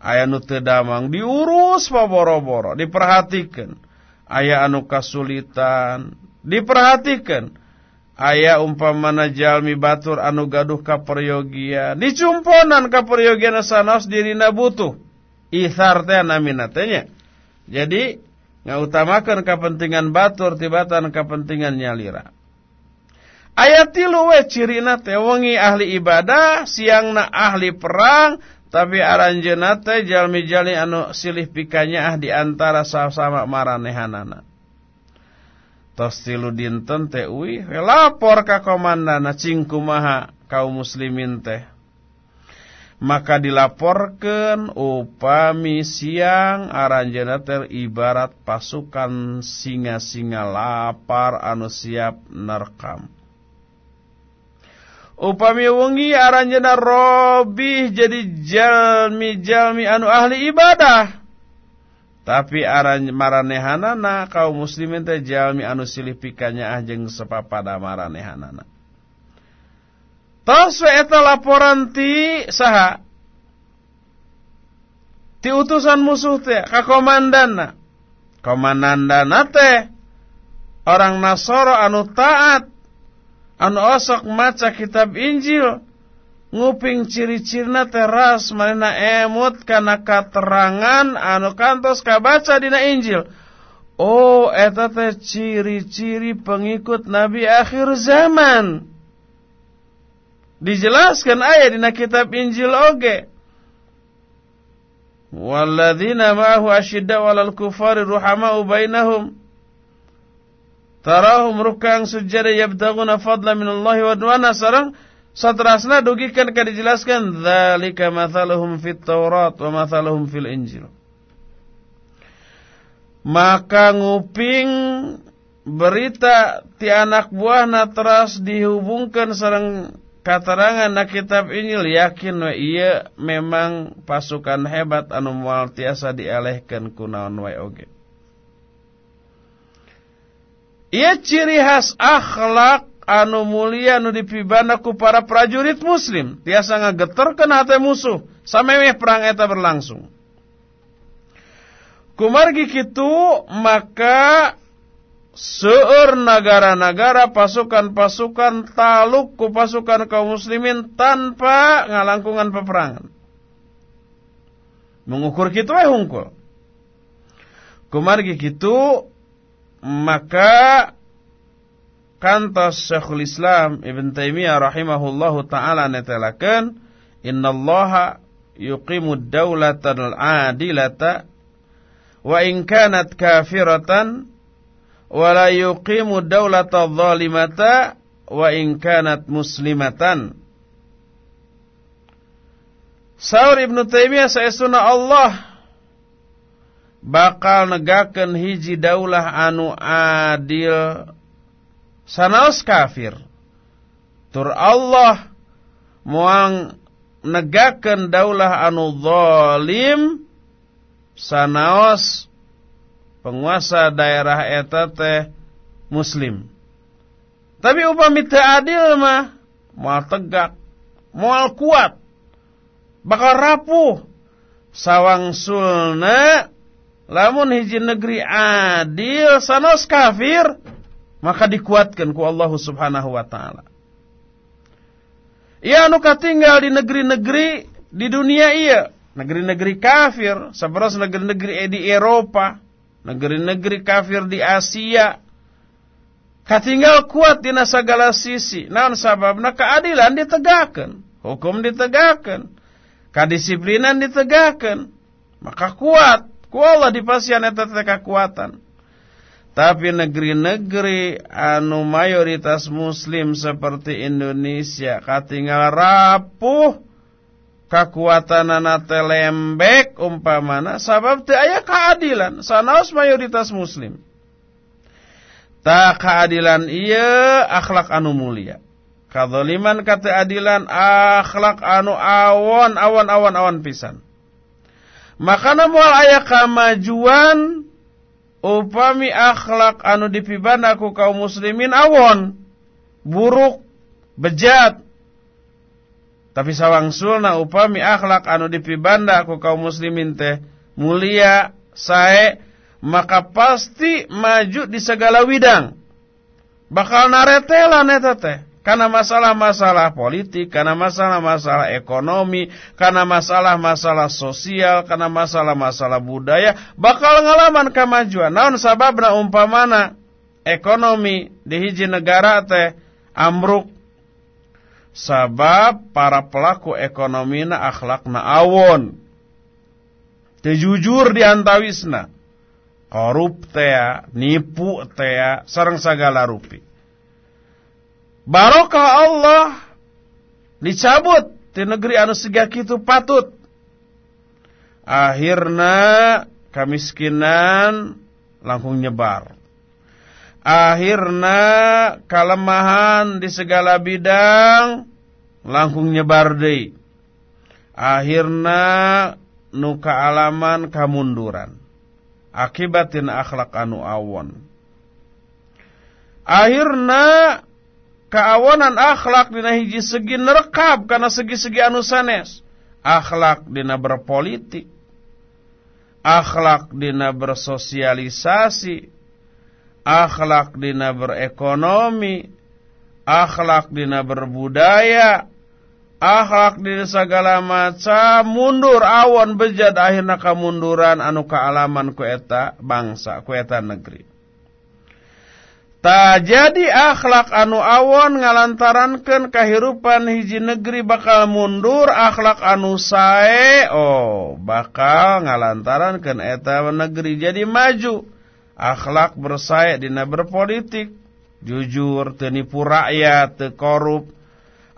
Aya nu teu damang diurus paboro-boro, diperhatikan. Aya anu kasulitan, diperhatikan. Aya umpamana jalmi batur anu gaduh kaperyogian, dicumponan kaperyogian sanaos dirina butuh. Ithar teh namina Jadi ngautamakeun kepentingan batur tibatan kepentingan nyalira. Ayat tilu we cirina teh ahli ibadah, siangna ahli perang, tapi aranjeuna teh jalmi-jalmi anu silih pikanya ah di antara sama-sama maranehanana. Tos tilu dinten teh uwi lapor ka komandana cing kumaha kaum muslimin teh. Maka dilaporkan upami siang aranjena teh ibarat pasukan singa-singa lapar anu siap nerkam. Upami wengi aranjena robih jadi jalmi-jalmi anu ahli ibadah. Tapi aran maranehanana kaum muslimin teh jalmi anu silih pikanya ah jeung sepapada maranehanana. Tos eta laporan ti saha? Ti utusan musuh teh ka komandanna. Komandanna teh orang Nasoro anu taat anu osok maca kitab Injil nguping ciri-cirina teras manena emut kana katerangan anu kantos kabaca dina Injil. Oh eta teh ciri-ciri pengikut nabi akhir zaman. Dijelaskan aya dina kitab Injil oge. Walladzina ma'ahu asyidda walal kufari ruhama'u bainahum. Tarahum rukang sujada yabtaguna fadla minallahi wa sarang satrasna dugikan ka dijelaskan dzalika mathaluhum fit Taurat wa mathaluhum fil Injil. Maka nguping berita ti anak buahna teras dihubungkan sareng katerangan na kitab Injil yakin we iya memang pasukan hebat anu moal tiasa dialehkeun ku naon wae oge. Ia ciri khas akhlak anu mulia anu dipibana ku para prajurit muslim. Tiasa ngageterkeun hati musuh samemeh perang eta berlangsung. Kumargi kitu maka seur negara-negara pasukan-pasukan taluk ku pasukan kaum muslimin tanpa ngalangkungan peperangan. Mengukur kitu eh hungkul. Kumargi kitu maka kantos Syekhul Islam Ibn Taimiyah rahimahullahu taala netelakeun innallaha yuqimud daulatal adilata wa in kanat kafiratan wa la yuqimud daulatal zalimata wa in kanat muslimatan. Saur Ibn Taimiyah saestuna Allah bakal negaken hiji daulah anu adil sanaos kafir. Tur Allah muang negaken daulah anu zalim sanaos penguasa daerah eta teh muslim. Tapi upami teu adil mah moal tegak moal kuat bakal rapuh sawang sulna Lamun hiji negeri adil sanos kafir maka dikuatkan ku Allah Subhanahu wa taala. Ia anu katinggal di negeri-negeri di dunia iya, negeri-negeri kafir, saberas negeri-negeri di Eropa, negeri-negeri kafir di Asia. Katinggal kuat di segala sisi. Naon sababna keadilan ditegakkan, hukum ditegakkan, kadisiplinan ditegakkan. Maka kuat Ku Allah dipasian eta kekuatan. Tapi negeri-negeri anu mayoritas muslim seperti Indonesia katinggal rapuh kekuatan anak lembek umpamana sabab teu aya keadilan sanaos mayoritas muslim. Tak keadilan iya akhlak anu mulia. Kadzaliman kata adilan akhlak anu awon awon awon awon pisan. Maka moal aya kamajuan upami akhlak anu dipibana ku kaum muslimin awon. Buruk bejat. Tapi sawangsulna upami akhlak anu dipibanda ku kaum muslimin teh mulia sae maka pasti maju di segala widang bakal naretela eta teh karena masalah-masalah politik, karena masalah-masalah ekonomi, karena masalah-masalah sosial, karena masalah-masalah budaya, bakal ngalaman kemajuan. Naon sababna umpamana ekonomi di hiji negara teh amruk sabab para pelaku ekonomi na akhlakna awon. Tejujur diantawisna. Korup teh, nipu teh, sareng sagala rupi barokah Allah dicabut di negeri anu segak itu patut. Akhirnya kemiskinan langsung nyebar. Akhirnya kelemahan di segala bidang langsung nyebar deh akhirnya nuka alaman kamunduran akibatin akhlak anu awon. Akhirnya keawanan akhlak dina hiji segi nerekab karena segi-segi anu sanes. Akhlak dina berpolitik. Akhlak dina bersosialisasi. Akhlak dina berekonomi. Akhlak dina berbudaya. Akhlak dina segala macam. Mundur awon bejat akhirnya kemunduran anu kealaman ku eta bangsa ku eta negeri Tak jadi akhlak anu awon ngalantarankan kehidupan hiji negeri bakal mundur akhlak anu sae oh bakal ngalantarankan eta negeri jadi maju. Akhlak bersae dina berpolitik jujur tenipu rakyat te korup.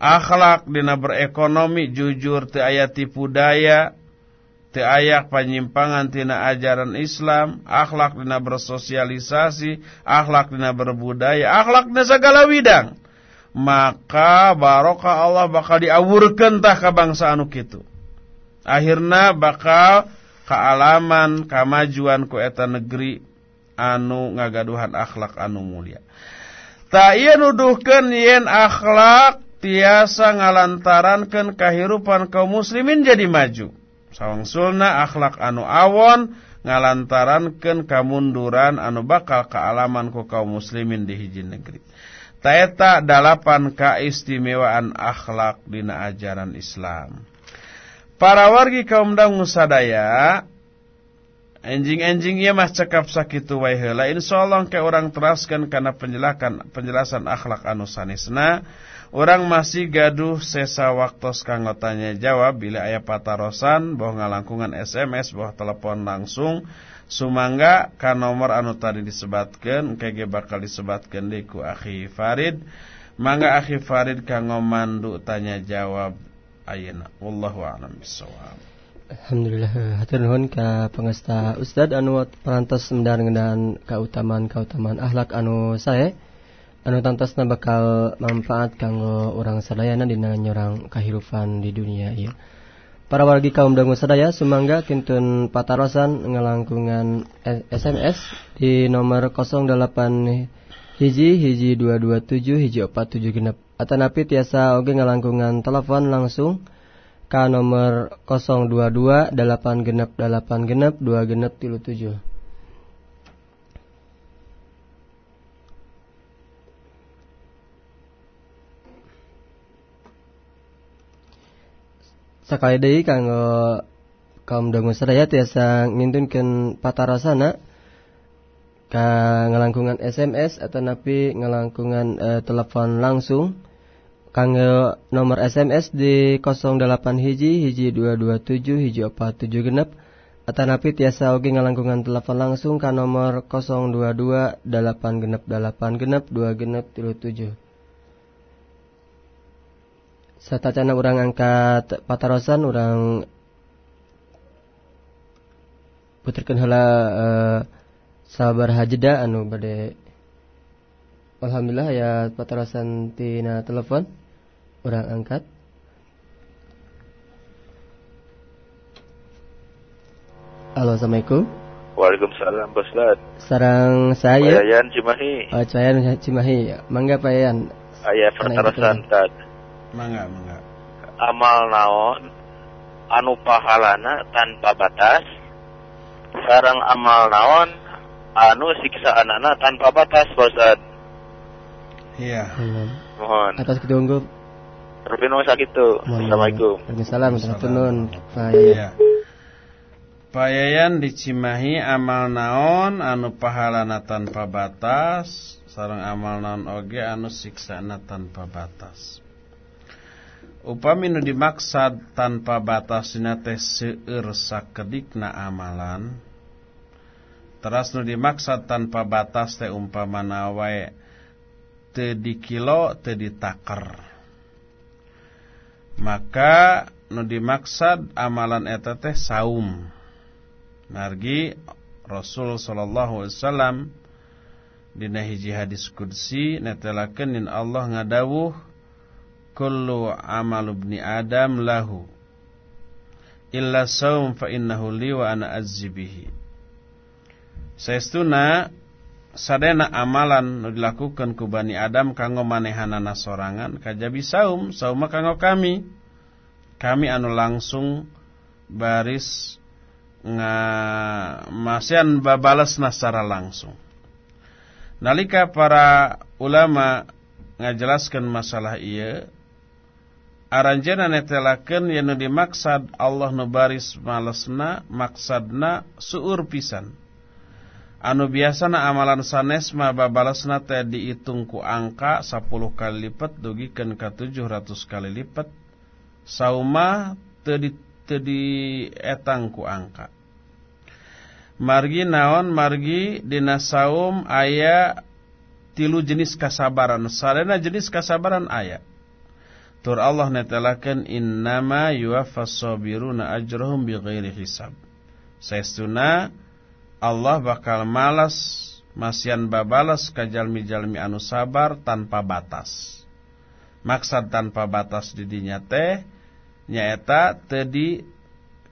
Akhlak dina berekonomi jujur te ayat tipu daya teu aya penyimpangan tina ajaran Islam, akhlak dina bersosialisasi, akhlak dina berbudaya, akhlak dina segala bidang. Maka barokah Allah bakal diawurkeun tah ka bangsa anu kitu. Akhirna bakal kealaman kamajuan ku eta negeri anu ngagaduhan akhlak anu mulia. Ta ieu nuduhkeun yen akhlak tiasa ngalantarankeun kahirupan kaum muslimin jadi maju sawangsulna akhlak anu awon ngalantarankeun kamunduran anu bakal kealaman ku kaum muslimin di hiji negeri. Taeta dalapan kaistimewaan akhlak dina ajaran Islam. Para wargi kaum dangu sadaya, enjing-enjing ieu mah cekap sakitu wae heula insyaallah ke orang teraskan kana penjelasan penjelasan akhlak anu sanesna. Orang masih gaduh sesa waktu kanggo tanya jawab bila ayah patarosan bahwa ngalangkungan SMS bahwa telepon langsung. Sumangga ka nomor anu tadi disebatkan kege bakal disebatkan di ku akhi Farid. Mangga akhi Farid kanggo mandu tanya jawab ayeuna. Wallahu a'lam bissawab. Alhamdulillah hatur nuhun ka pangesta Ustad anu parantos mendengar keutamaan keutamaan akhlak anu saya anu tantasna bakal manfaat kanggo orang sadayana dina nyorang kahirupan di dunia ieu. Para wargi kaum dangu sadaya sumangga kintun patarosan ngelangkungan SMS di nomor 08 hiji hiji 227 hiji 47 genep. Atanapi tiasa oge ngelangkungan telepon langsung ka nomor 022 8 genep 8 genep 2 genep 37. Sakali deui kanggo kaum dangu sadaya tiasa ngintunkeun patarasana ka ngelangkungan SMS atau napi ngelangkungan e, telepon langsung kanggo nomor SMS di 08 hiji hiji 227 hiji 47 genep Atanapi tiasa oge ngalangkungan telepon langsung ke nomor 022 8 genep 8 genep 2 genep 37. Satacana orang angkat patarosan orang puterkeun heula uh, sabar hajeda anu bade Alhamdulillah ya patarosan tina telepon orang angkat Halo, Assalamualaikum. Waalaikumsalam, Bos Lad. Sarang saya. Payayan Cimahi. Oh, Cimahi. Mangga Payayan. Ayah pertarasan tad. Mangga, mangga. Amal naon anu pahalana tanpa batas. Sarang amal naon anu siksa anana tanpa batas, Bos Iya. Mohon. Atas ketunggu. Rupin sakit tuh. Assalamualaikum. Waalaikumsalam. Waalaikumsalam. Iya. Payayan di Cimahi amal naon anu pahalana tanpa batas sarang amal naon oge anu siksana tanpa batas. Upami nu dimaksad tanpa batas teh seueur sakedikna amalan. Teras nu dimaksad tanpa batas teh umpamana wae teu dikilo teu ditakar. Maka nu dimaksad amalan eta teh saum. Margi Rasul sallallahu alaihi wasallam dina hiji hadis qudsi netelakeun Allah ngadawuh kullu amal ibni adam lahu. Illa saum fa innahu li wa ana azzibihi Saestuna sadena amalan nu dilakukan ku Bani Adam kanggo manehanana sorangan kajabi saum saum kanggo kami. Kami anu langsung baris nga masian babalasna secara langsung. Nalika para ulama ngajelaskan masalah iya netelakeun yang dimaksad Allah nu baris malesna maksadna suur pisan. Anu biasana amalan sanes mah babalasna teh dihitung ku angka 10 kali lipat dugikeun ka 700 kali lipat. Sauma teu teu dietang ku angka. Margi naon margi dina saum aya tilu jenis kasabaran. Sarena jenis kasabaran aya. Tur Allah netelakeun innama yuwaffas sabiruna ajrahum bighairi hisab. Saestuna Allah bakal malas masian babalas ka jalmi-jalmi anu sabar tanpa batas. Maksad tanpa batas di dinya teh nyaeta tadi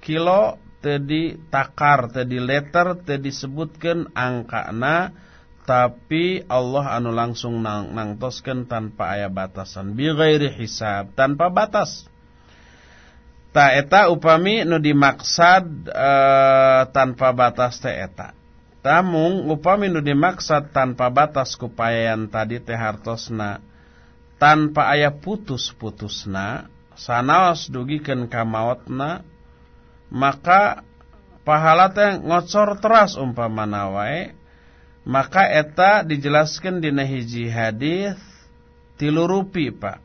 kilo tadi takar tadi letter tadi sebutkan angkana tapi Allah anu langsung nang nangtoskeun tanpa aya batasan. Bi ghairi hisab tanpa batas. Ta eta upami nu dimaksad e, tanpa batas teh eta. Tamung upami nu dimaksad tanpa batas kupayayan tadi teh hartosna. Tanpa aya putus-putusna sanaos dugikeun ka maotna maka pahala teh ngocor teras umpamana wae maka eta dijelaskan dina hiji hadis tilu rupi Pak.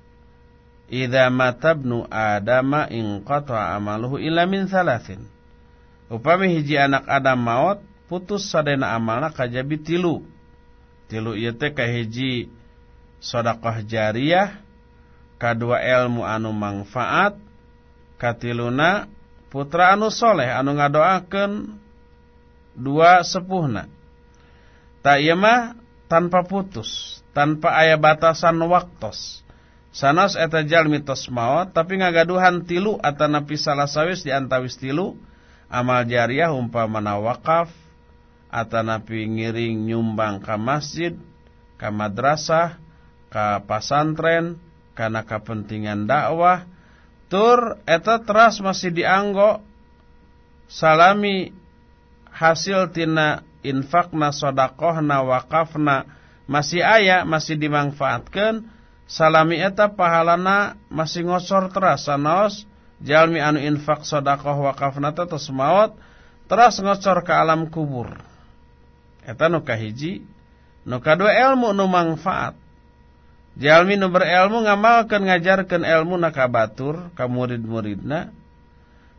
Idza matabnu adama inqata amaluhu illa min salasin upami hiji anak Adam maut putus sadena amalna kajabi tilu. Tilu ieu teh hiji sedekah jariyah kadua ilmu anu manfaat katiluna putra anu soleh anu ngadoakeun dua sepuhna tak ieu mah tanpa putus tanpa aya batasan waktos. Sanos eta jalmi tos maot tapi ngagaduhan tilu atanapi salah sawis di antawis tilu amal jariah umpamana wakaf atanapi ngiring nyumbang ka masjid ka madrasah ka pasantren karena kepentingan dakwah. Tur eta teras masih dianggo salami hasil tina infakna sodakohna wakafna. Masih aya masih dimanfaatkan. Salami eta pahalana masih ngosor teras sanos. Jalmi anu infak sodakoh wakafna terus maut teras ngosor ke alam kubur. Eta nu kahiji nu kadua ilmu nu manfaat. Jalmi nu berilmu ngamalkan ngajarkan ilmu nakabatur ka murid-muridna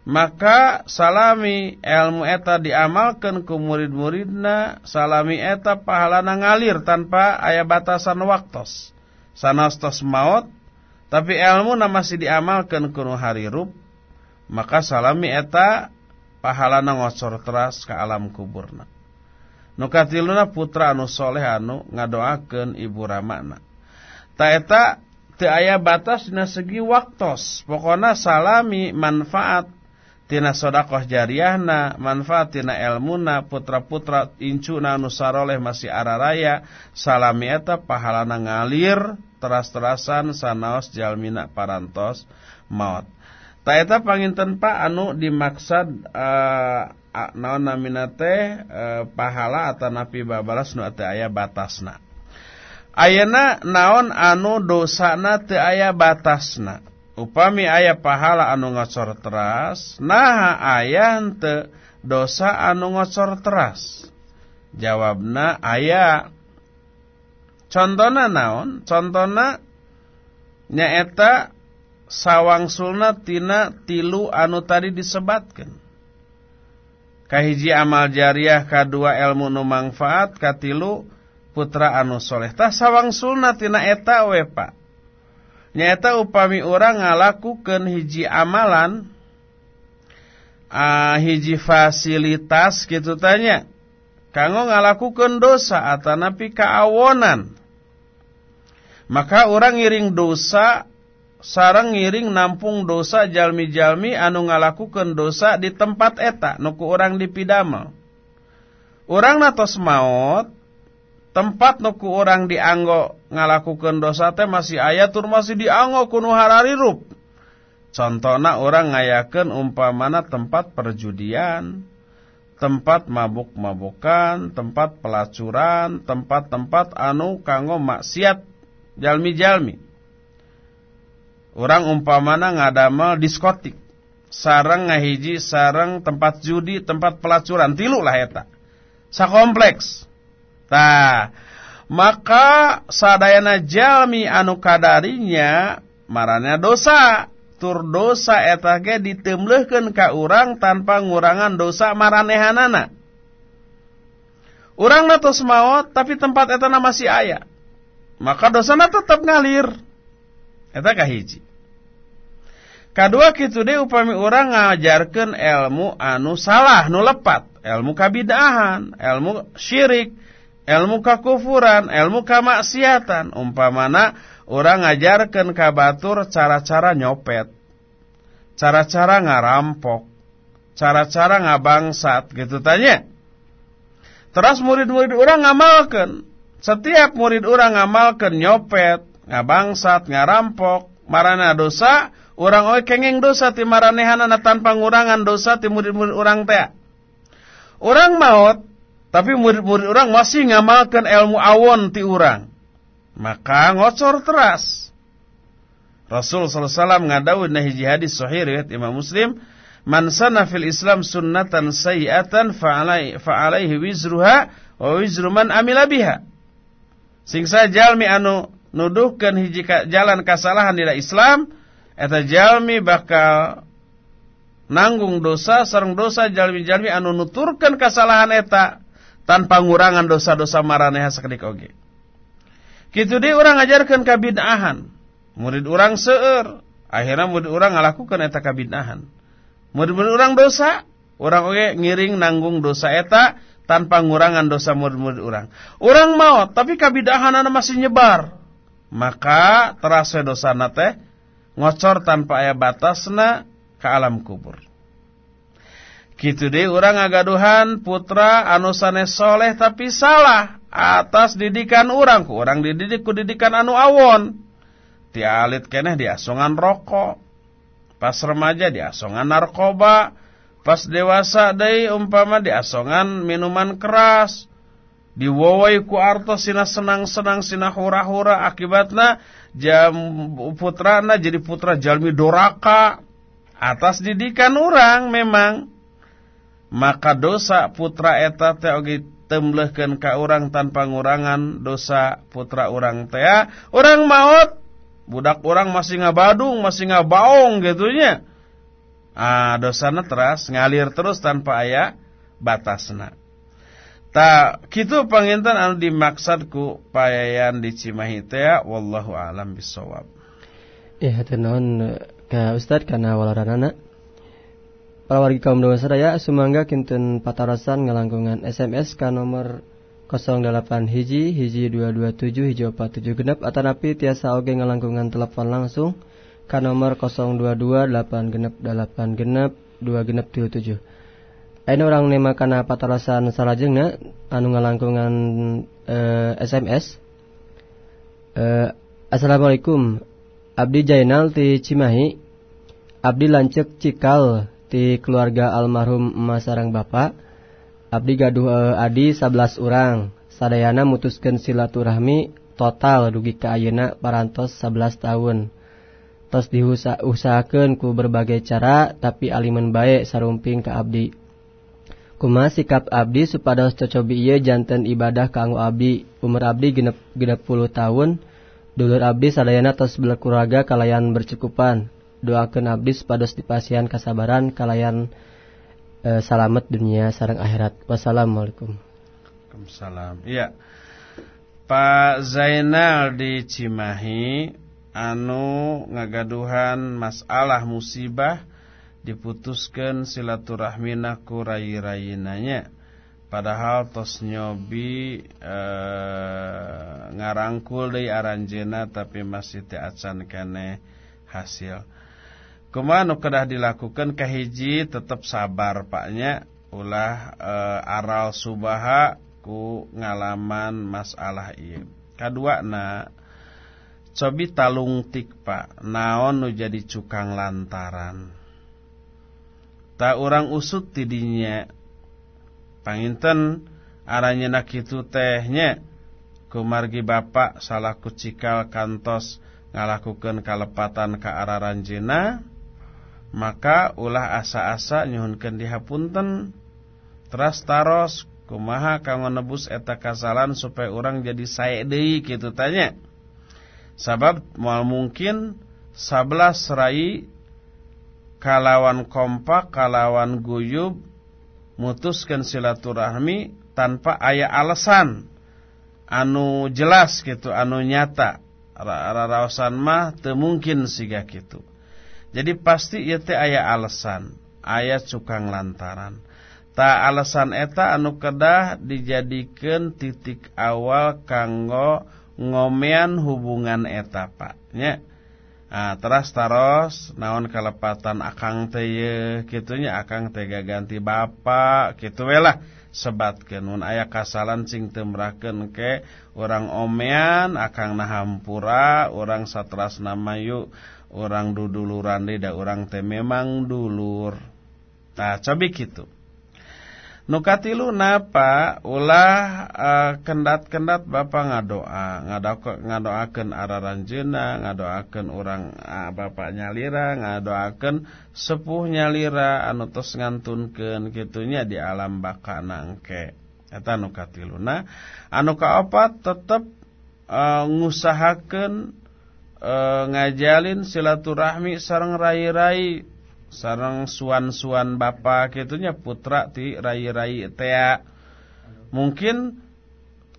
maka salami ilmu eta diamalkan ke murid-muridna salami eta pahalana ngalir tanpa aya batasan waktos sanastos maut. Tapi ilmu masih diamalkan kuno hari rup maka salami eta pahalana ngocor teras ke alam kuburna. Nukatiluna putra anu soleh anu ngadoakeun ibu ramana. Ta eta teu aya batas dina segi waktos pokona salami manfaat tina sodakoh jariahna manfaat tina elmuna putra-putra incuna nusaroleh masih araraya salami eta pahalana ngalir teras-terasan sanaos jalmina parantos maut ta eta panginten pak anu dimaksud uh, eh, naon namina teh eh, pahala atau napi babalas nu teu aya batasna. Ayeuna naon anu dosana teu aya batasna. upami ayah pahala anu ngocor teras naha ayah teu dosa anu ngocor teras. Jawabna aya contona naon? Contona nyaeta sawang sulna tina tilu anu tadi disebatkan kahiji amal jariah kadua ilmu nu manfaat katilu putra anu soleh. Tah sawang sulna tina eta we pak? Nyaeta upami urang ngalakukeun hiji amalan ah, hiji fasilitas gitu tanya kanggo ngalakukeun dosa atanapi kaawonan maka orang ngiring dosa sarang ngiring nampung dosa jalmi-jalmi anu ngalakukeun dosa di tempat eta nuku orang dipidamel. Urang natos maut tempat nuku orang dianggo ngalakukeun dosa teh masih aya tur masih dianggo kuno hararirup. Contohna orang ngayakeun umpamana tempat perjudian, tempat mabuk-mabukan, tempat pelacuran, tempat-tempat anu kanggo maksiat jalmi-jalmi. Orang umpamana ngadamel diskotik. Sarang ngahiji, sarang tempat judi, tempat pelacuran. Tilu lah eta. Sakompleks. Nah, maka sadayana jalmi anu kadarinya marana dosa. Tur dosa eta ge ka urang tanpa ngurangan dosa maranehanana. Urang tos maot tapi tempat eta masih aya. Maka dosana tetap ngalir. Eta kahiji. Kadua kitu deh upami orang ngajarkan ilmu anu salah nu lepat, ilmu kabidahan, ilmu syirik, ilmu kakufuran, ilmu kamaksiatan. Umpamana orang ngajarkan kabatur cara-cara nyopet, cara-cara ngarampok, cara-cara ngabangsat gitu tanya. Terus murid-murid orang ngamalkan, setiap murid orang ngamalkan nyopet, ngabangsat, ngarampok, marana dosa Orang oe kengeng dosa ti maranehanana tanpa ngurangan dosa ti murid-murid orang teh. Orang maut, tapi murid-murid orang masih ngamalkan ilmu awon ti orang. Maka ngocor teras. Rasul sallallahu alaihi wasallam ngadawuh na hiji hadis sahih riwayat Imam Muslim, "Man sana fil Islam sunnatan sayyi'atan fa alaihi wizruha wa wizru man amila biha." Sing jalmi anu nuduhkeun hiji jalan kasalahan di Islam, eta jalmi bakal nanggung dosa sareng dosa jalmi-jalmi anu nuturkan kesalahan eta tanpa ngurangan dosa-dosa maraneha sakedik oge. Kitu deui urang ngajarkeun kabid'ahan. Murid urang seueur, akhirnya murid urang ngalakukeun eta kabid'ahan. Murid-murid urang dosa, urang oge ngiring nanggung dosa eta tanpa ngurangan dosa murid-murid urang. Urang maot tapi kabid'ahanana masih nyebar. Maka terasa dosa teh ngocor tanpa aya batasna ke alam kubur. Gitu deh orang agaduhan putra anu sanes soleh tapi salah atas didikan orang orang dididik ku didikan anu awon. Ti alit keneh diasongan rokok. Pas remaja diasongan narkoba. Pas dewasa deui umpama diasongan minuman keras. Diwowai ku artos sina senang-senang sina hura-hura akibatna jam putrana jadi putra jalmi doraka atas didikan orang memang maka dosa putra eta teh oge temlehkeun ka urang tanpa ngurangan dosa putra urang teh orang maut budak orang masih ngabadung masih ngabaong gitunya ah, dosana teras ngalir terus tanpa aya batasna. Tak kitu panginten anu dimaksud ku payayan di Cimahi teh wallahu alam bisawab ya tenon ka Ustad kana walaranana para wargi kaum dewa sadaya sumangga kinten patarasan ngalangkungan SMS ka nomor 08 hiji hiji 227 hiji 47 genep atanapi tiasa oge ngalangkungan telepon langsung ka nomor 022 8 genep 8 genep 2 genep 27 Aina orang nema kana patarasan salajengna anu ngalangkungan eh, SMS eh, Assalamualaikum. Abdi Jainal ti Cimahi. Abdi lancek cikal ti keluarga almarhum emas sarang bapak Abdi gaduh uh, adi 11 orang. Sadayana mutuskan silaturahmi total dugi ke ayeuna parantos 11 tahun. Tos diusahakan ku berbagai cara tapi aliman baik sarumping ke abdi. Kuma sikap abdi supados cocobi ieu janten ibadah kanggo abdi. Umur abdi genep genep puluh tahun. Dulur abdi sadayana tos berkeluarga kalayan bercukupan doakan abdi supados dipasian kasabaran kalayan e, salamet dunia sarang akhirat. Wassalamualaikum. Waalaikumsalam. Iya. Pak Zainal di Cimahi anu ngagaduhan masalah musibah diputuskan silaturahmina ku rai-rayinanya padahal tos nyobi e, ngarangkul di aranjena tapi masih teu kene hasil Kumaha kedah dilakukan kahiji tetap sabar paknya ulah e, aral subaha ku ngalaman masalah ieu. Kadua na cobi talung tik pak naon nu jadi cukang lantaran. Tak orang usut tidinya panginten aranya nak itu tehnya kumargi bapak salah kucikal kantos ngalakukan kalepatan ke arah ranjena maka ulah asa-asa nyuhunkeun dihapunten. Teras taros kumaha kanggo nebus eta kasalan supaya orang jadi sae deui kitu tanya. Sabab moal mungkin 11 rai kalawan kompak kalawan guyub mutuskan silaturahmi tanpa aya alasan. Anu jelas gitu anu nyata. Raraosan mah teu mungkin siga kitu jadi pasti ieu teh aya alasan, aya cukang lantaran. Ta alasan eta anu kedah dijadikan titik awal kanggo ngomean hubungan eta Pak. Nya. Nah, teras taros naon kalepatan akang teh ye kitunya akang teh ganti bapak kitu we lah sebatkeun mun aya kasalan cing teu ke urang omean akang nahampura satras nama yuk orang duduluran da orang teh memang dulur. Nah coba gitu nukatilu napa? Ulah uh, kendat-kendat bapak ngadoa. Ngadoa ngadoakeun araranjeuna ngadoakeun orang uh, bapak nyalira ngadoakeun sepuh nyalira anu tos ngantunkeun kitunya di alam baka nangke. Eta nukatiluna anu kaopat tetep uh, e, ngajalin silaturahmi sarang rai-rai sarang suan-suan bapak kitunya putra ti rai-rai tea. Mungkin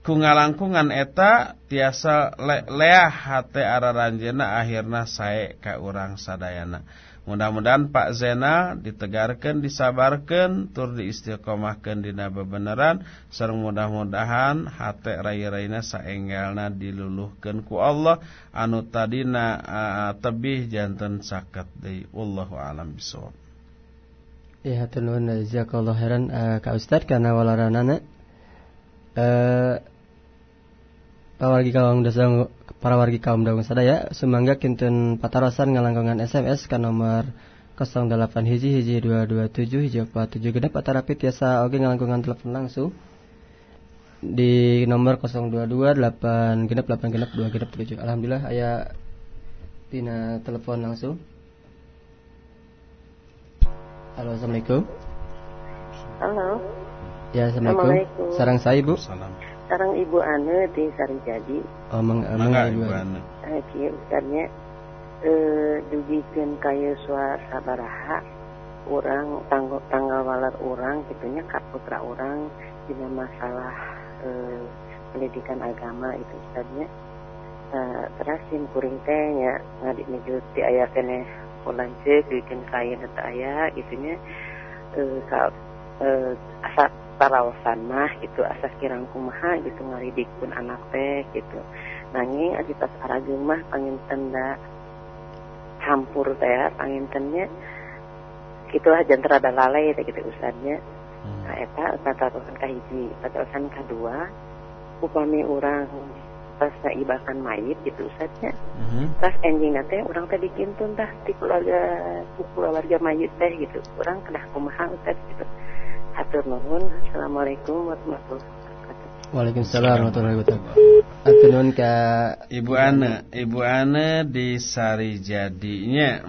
kungalangkungan eta tiasa le leah hate araranjena akhirna sae ka urang sadayana Mudah-mudahan Pak Zena ditegarkan, disabarkan, tur diistiqomahkan dina bebeneran, sareng mudah-mudahan hati raya-rayana saenggalna diluluhkan ku Allah anu tadina uh, tebih jantan sakat deui. Wallahu alam bisawab. Ya tunun jazakallahu khairan uh, Kak Ustaz karena walaranana eh uh, lagi kalau udah para wargi kaum daung sadaya. Semangga kinten patarasan ngalanggangan SMS ke nomor 08 hiji hiji 227 hiji 47 genep atarapi tiasa oge ngalanggangan telepon langsung di nomor 022 8 genep 8 genep 2 genep 7 Alhamdulillah aya tina telepon langsung Halo Assalamualaikum. Halo. Ya Assalamualaikum, Assalamualaikum. Sarang saya Ibu Salam sekarang Ibu Ane di Sarijadi. Oh, meng, Mangga Ibu Ane. Oke, Ustaznya eh dugikeun ka Yosua sabaraha orang tanggal tanggal walar orang gitunya kak putra orang dina masalah eh, pendidikan agama itu ustadnya uh, terus sim kuring teh nya ngadik mejuk di ayah kene polance bikin kain atau ayah gitunya eh, ka, eh, asa tarawasan mah gitu asa kirang kumaha gitu ngaridik pun anak teh gitu. Nanging adi pas arageng mah panginten tenda campur teh pangintennya gitu aja terada lalai teh gitu ustadnya hmm. nah eta patarosan kahiji patarosan kedua upami orang pas ibakan mayit gitu ustadnya hmm. pas ending teh orang tadi kintun tah di keluarga keluarga mayit teh gitu. Orang kena kumaha ustad gitu atur nuhun assalamualaikum warahmatullahi wabarakatuh Waalaikumsalam warahmatullahi wabarakatuh. Atur ka Ibu Ana, Ibu Ana di Sari Jadinya.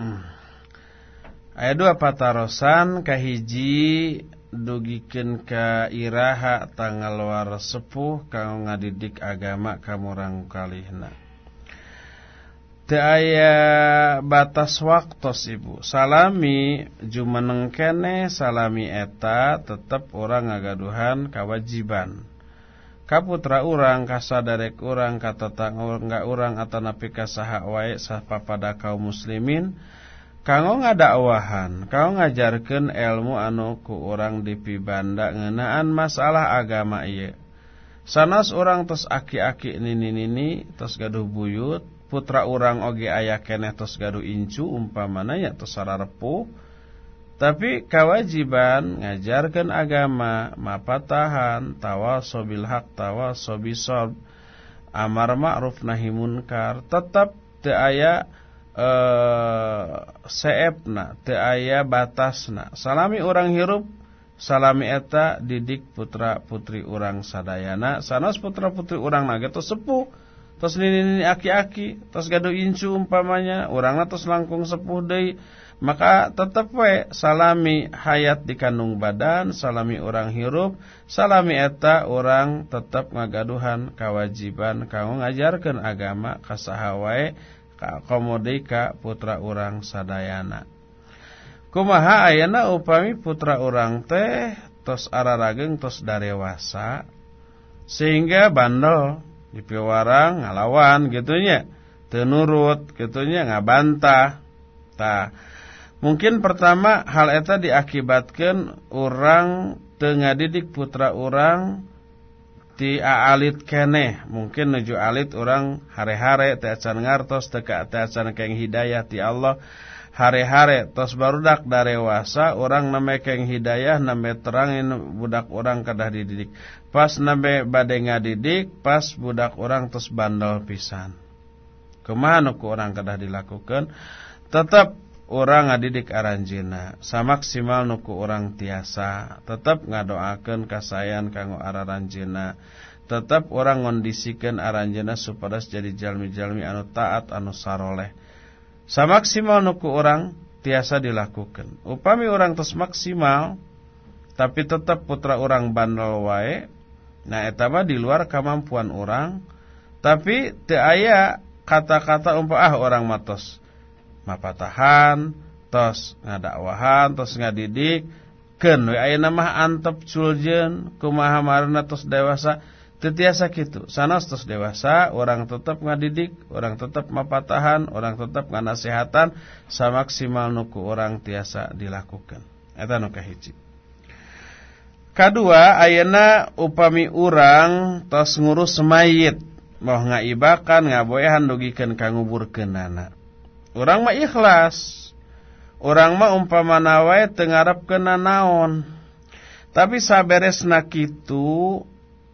Aya dua patarosan kahiji dugikan ka iraha tanggal luar sepuh kang ngadidik agama kamurang kalihna. Aya batas waktu ibu. Salami jumeneng kene salami eta tetep orang ngagaduhan kewajiban. Kaputra urang kasadarek urang katetang enggak urang atau napi kasaha wae pada kaum muslimin Kanggo ngadakwahan, kau ngajarkan ilmu anu ku orang di pibanda ngenaan masalah agama iya. Sanas orang tos aki-aki nini-nini tos gaduh buyut, putra orang oge ayah keneh tos gaduh incu umpamana ya tos sararepuh. Tapi kewajiban ngajarkan agama, mapatahan, tawasobil hak, tawasobisob, amar ma'ruf nahi munkar, tetap teu aya eh seepna teu aya batasna. Salami orang hirup salami eta didik putra putri orang sadayana. Sanos putra putri orang nage tos sepuh tos lilin aki-aki tos gaduh incu umpamanya urangna tos langkung sepuh deui. Maka tetep we salami hayat di kandung badan salami orang hirup salami eta orang tetep ngagaduhan kawajiban kanggo ngajarkeun agama ka saha wae ka komodi ka putra orang sadayana. Kumaha ayana upami putra orang teh tos ararageng tos darewasa sehingga bandel. Di piwarang ngalawan gitunya tenurut gitunya ngabantah. Ta mungkin pertama hal eta diakibatkan orang tengah didik putra orang ti aalit kene mungkin nuju alit orang hare-hare teh ngartos teka teh keng hidayah ti Allah. Hare-hare tos barudak darewasa orang name keng hidayah name terangin budak orang kedah dididik pas name bade ngadidik pas budak orang tos bandel pisan. Ke mana ku orang kedah dilakukan? Tetap orang ngadidik aranjina. Samaksimal nuku orang tiasa. Tetap ngadoakan kasayan kanggo araranjina. Tetap orang ngondisikan aranjina supaya jadi jalmi-jalmi anu taat anu saroleh. Samaksimal nuku orang tiasa dilakukan. Upami orang tos maksimal tapi tetap putra orang bandel wae nah etama di luar kemampuan orang tapi teu aya kata-kata umpah ah orang matos mapatahan tos ngadakwahan tos ngadidik ken we ayeuna mah antep culjeun kumaha marana tos dewasa tetiasa kitu. Sanes tos dewasa orang tetap ngadidik orang tetap mapatahan orang tetap nganasehatan samaksimal nuku orang tiasa dilakukan eta nu kahiji Kadua ayeuna upami urang tos ngurus mayit. Moh ngaibakan ngaboehan dugikeun ka nguburkeunana orang mah ikhlas. Orang mah umpamana wae teu ngarepkeun naon. Tapi saberesna kitu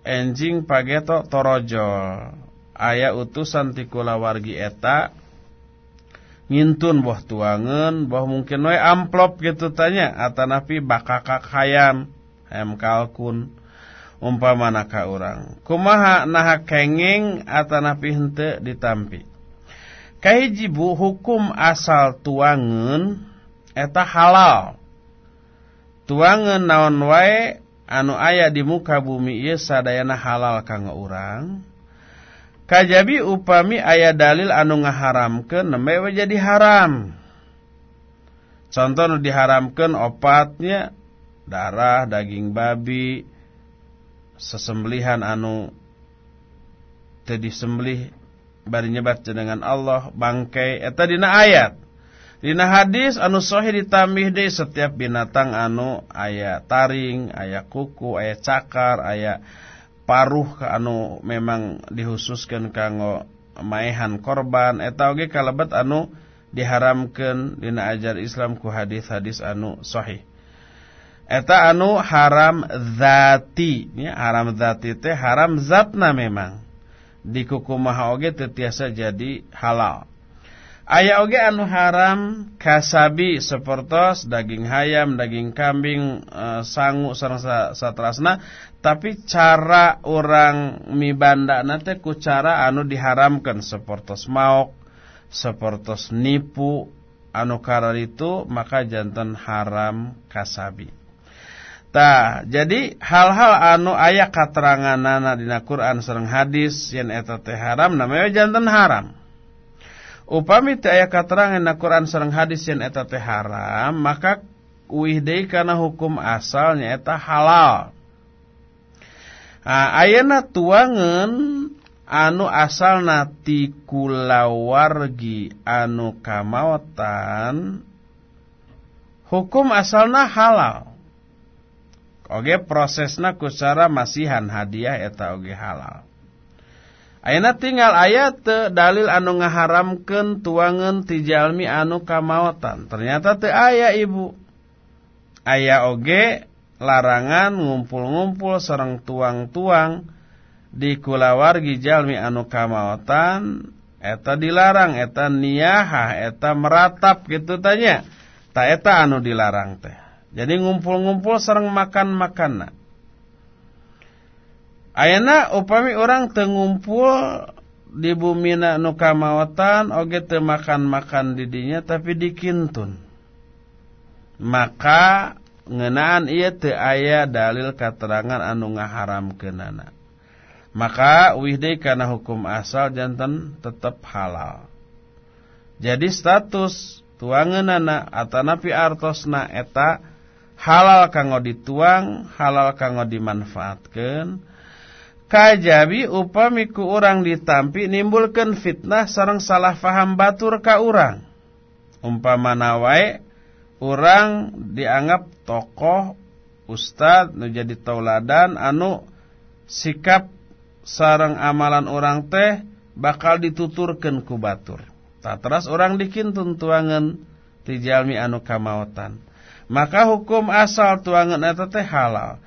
enjing pageto torojol. Aya utusan ti kulawargi eta ngintun boh tuangan boh mungkin wae amplop gitu tanya atanapi bakakak hayam hayam kalkun umpama naka urang. Kumaha naha kenging atanapi henteu ditampi. Kajibu hukum asal tuangan eta halal. Tuangan naon wae anu aya di muka bumi ieu sadayana halal kanggo urang. Kajabi upami aya dalil anu ngaharamkeun nembe jadi haram. Contoh nu diharamkan opatnya darah daging babi sesembelihan anu teu disembelih bari nyebat dengan Allah bangkai. Eta dina ayat. Dina hadis anu sahih ditambih deui setiap binatang anu aya taring aya kuku aya cakar aya paruh anu memang dihususkan kanggo maehan korban. Eta oge kalebet anu diharamkan dina ajar Islam ku hadis-hadis anu sahih eta anu haram zati. Ya haram zati teh haram zatna memang. Di kuku maha oge tetiasa jadi halal. Aya oge anu haram kasabi sepertos daging hayam daging kambing e, sangu sareng satrasna. Tapi cara orang mibanda nate ku cara anu diharamkan. Sepertos maok sepertos nipu anu karar itu maka jantan haram kasabi Tah, jadi hal-hal anu aya kateranganana dina Quran sareng hadis yen eta teh haram namanya jantan haram. Upami teh aya katerangan dina Quran sareng hadis yen eta teh haram, maka uih deui kana hukum asalnya eta halal. Nah, ayeuna tuangan anu asalna ti kulawargi anu kamawatan hukum asalna halal. oge prosesna kucara masihan hadiah eta oge halal Ayeuna tinggal ayat te dalil anu ngaharamkeun tuangan tijalmi anu kamautan. ternyata teu aya ibu aya oge larangan ngumpul-ngumpul sareng tuang-tuang di kulawargi jalmi anu kamautan. eta dilarang eta niyaha eta meratap gitu tanya Ta eta anu dilarang teh Jadi ngumpul-ngumpul serang makan-makan. Ayana upami orang tengumpul di bumi na nukamawatan oge te makan-makan didinya tapi dikintun. Maka ngenaan ia te aya dalil katerangan anu ngaharamkeunana. Maka wihde kana hukum asal jantan tetap halal. Jadi status tuangeunana atanapi artosna eta halal kanggo dituang halal kanggo dimanfaatkan upami ku urang ditampi nimbulkan fitnah sarang salah faham batur ka urang. Umpama nawai orang dianggap tokoh ustad, nu jadi tauladan anu sikap sarang amalan orang teh bakal dituturkan ku batur. Tak teras orang dikin tuntuangan tijalmi anu kamautan. Maka hukum asal tuangan eta teh halal.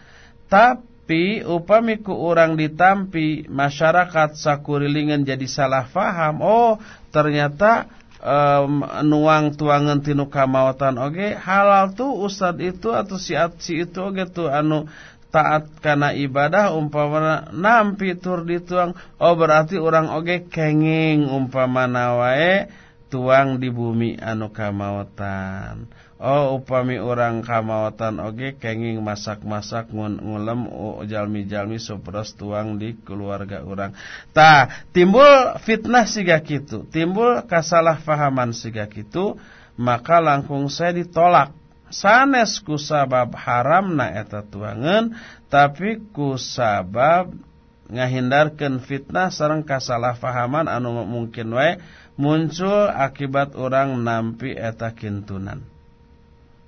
Tapi upami ku orang ditampi masyarakat sakurilingan jadi salah faham. Oh ternyata um, nuang tuangan tinu kamawatan oge halal tuh ustad itu atau si si itu oge tuh anu taat karena ibadah umpamana nampi tur dituang. Oh berarti orang oge kenging umpamana wae tuang di bumi anu kamawatan Oh upami orang kamawatan oge kenging masak-masak ngulem jalmi-jalmi supras tuang di keluarga orang. Ta timbul fitnah siga kitu, timbul kasalahpahaman siga kitu, maka langkung saya ditolak. Sanes ku sabab haram na eta tuangan, tapi ku sabab ngahindarkan fitnah sareng kasalahpahaman anu mungkin wae muncul akibat orang nampi eta kintunan.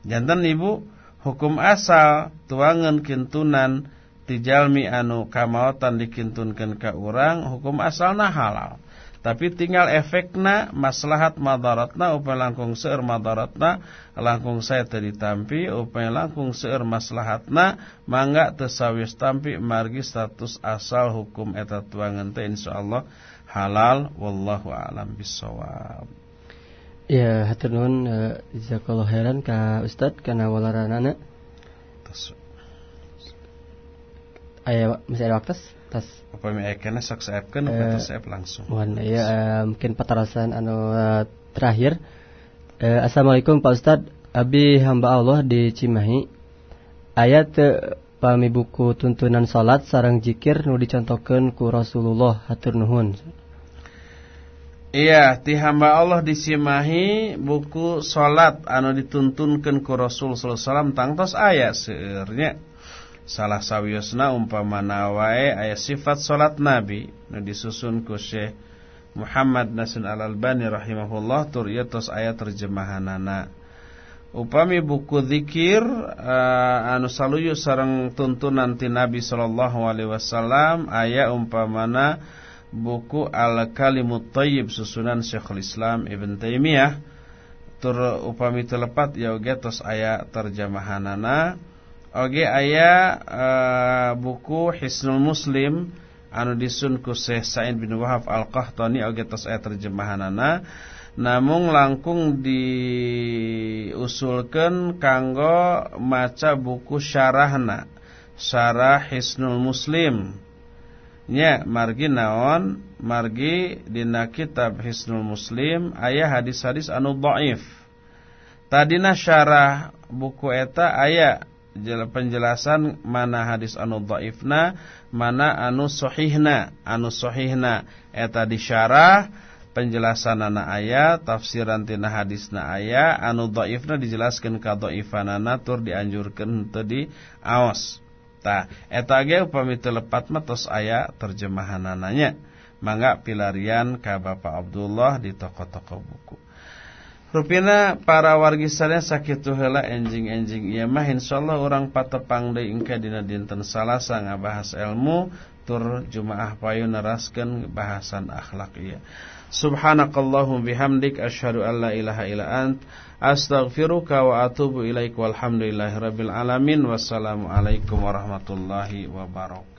Jantan ibu hukum asal tuangan kintunan tijalmi anu kamautan dikintunkan ke orang hukum asalna halal. Tapi tinggal efekna maslahat madaratna upaya langkung seur madaratna langkung saya tadi tampi upaya langkung seur maslahatna mangga tesawis tampi margi status asal hukum eta tuangan teh insyaallah halal wallahu alam bisawab. Ya, hatur nuhun uh, jazakallahu khairan ka Ustaz kana walaranana. Aya masih ada waktu tas upami aya kana sok saepkeun uh, saep langsung. Mohon ya uh, mungkin patarasan anu uh, terakhir. Assalamualaikum Pak Ustaz. Abi hamba Allah di Cimahi. Ayat pami buku tuntunan salat sarang jikir nu dicontohkeun ku Rasulullah hatur nuhun. Iya, ti hamba Allah disimahi buku salat anu dituntunkeun ku Rasul sallallahu alaihi wasallam tangtos aya seueurnya. Salah sawiosna umpamana wae aya sifat salat Nabi nu disusun ku Syekh Muhammad Nasir Al-Albani rahimahullah tur ieu tos aya terjemahanana. Upami buku zikir uh, anu saluyu sareng tuntunan ti Nabi sallallahu alaihi wasallam aya umpamana buku Al-Kalimut Tayyib susunan Syekhul Islam Ibn Taimiyah. Tur upami telepat ya oge tos aya terjemahanana. Oge aya uh, buku Hisnul Muslim anu disun ku Syekh Sa'id bin Wahab Al-Qahtani oge tos aya terjemahanana. Namun langkung diusulkan kanggo maca buku syarahna syarah Hisnul Muslim nya margi naon? Margi dina kitab Hisnul Muslim ayah hadis-hadis anu dhaif. Tadina syarah buku eta aya penjelasan mana hadis anu dhaifna mana anu sahihna anu sahihna. Eta disyarah penjelasanana aya tafsiran tina hadisna aya anu dhaifna dijelaskeun ka dhaifanana tur dianjurkeun teu di aos Ta eta ge upami telepat mah tos aya terjemahanananya. Mangga pilarian ka Bapak Abdullah di toko-toko buku. Rupina para wargi saleh sakitu heula enjing-enjing ieu mah insyaallah urang patepang deui engke dina dinten Salasa ngabahas ilmu tur Jumaah payu neraskeun bahasan akhlak ieu. Subhanakallahum bihamdik asyhadu an la ilaha illa ant astaghfiruka wa atubu ilaik walhamdulillahi rabbil alamin wassalamu alaikum warahmatullahi wabarakatuh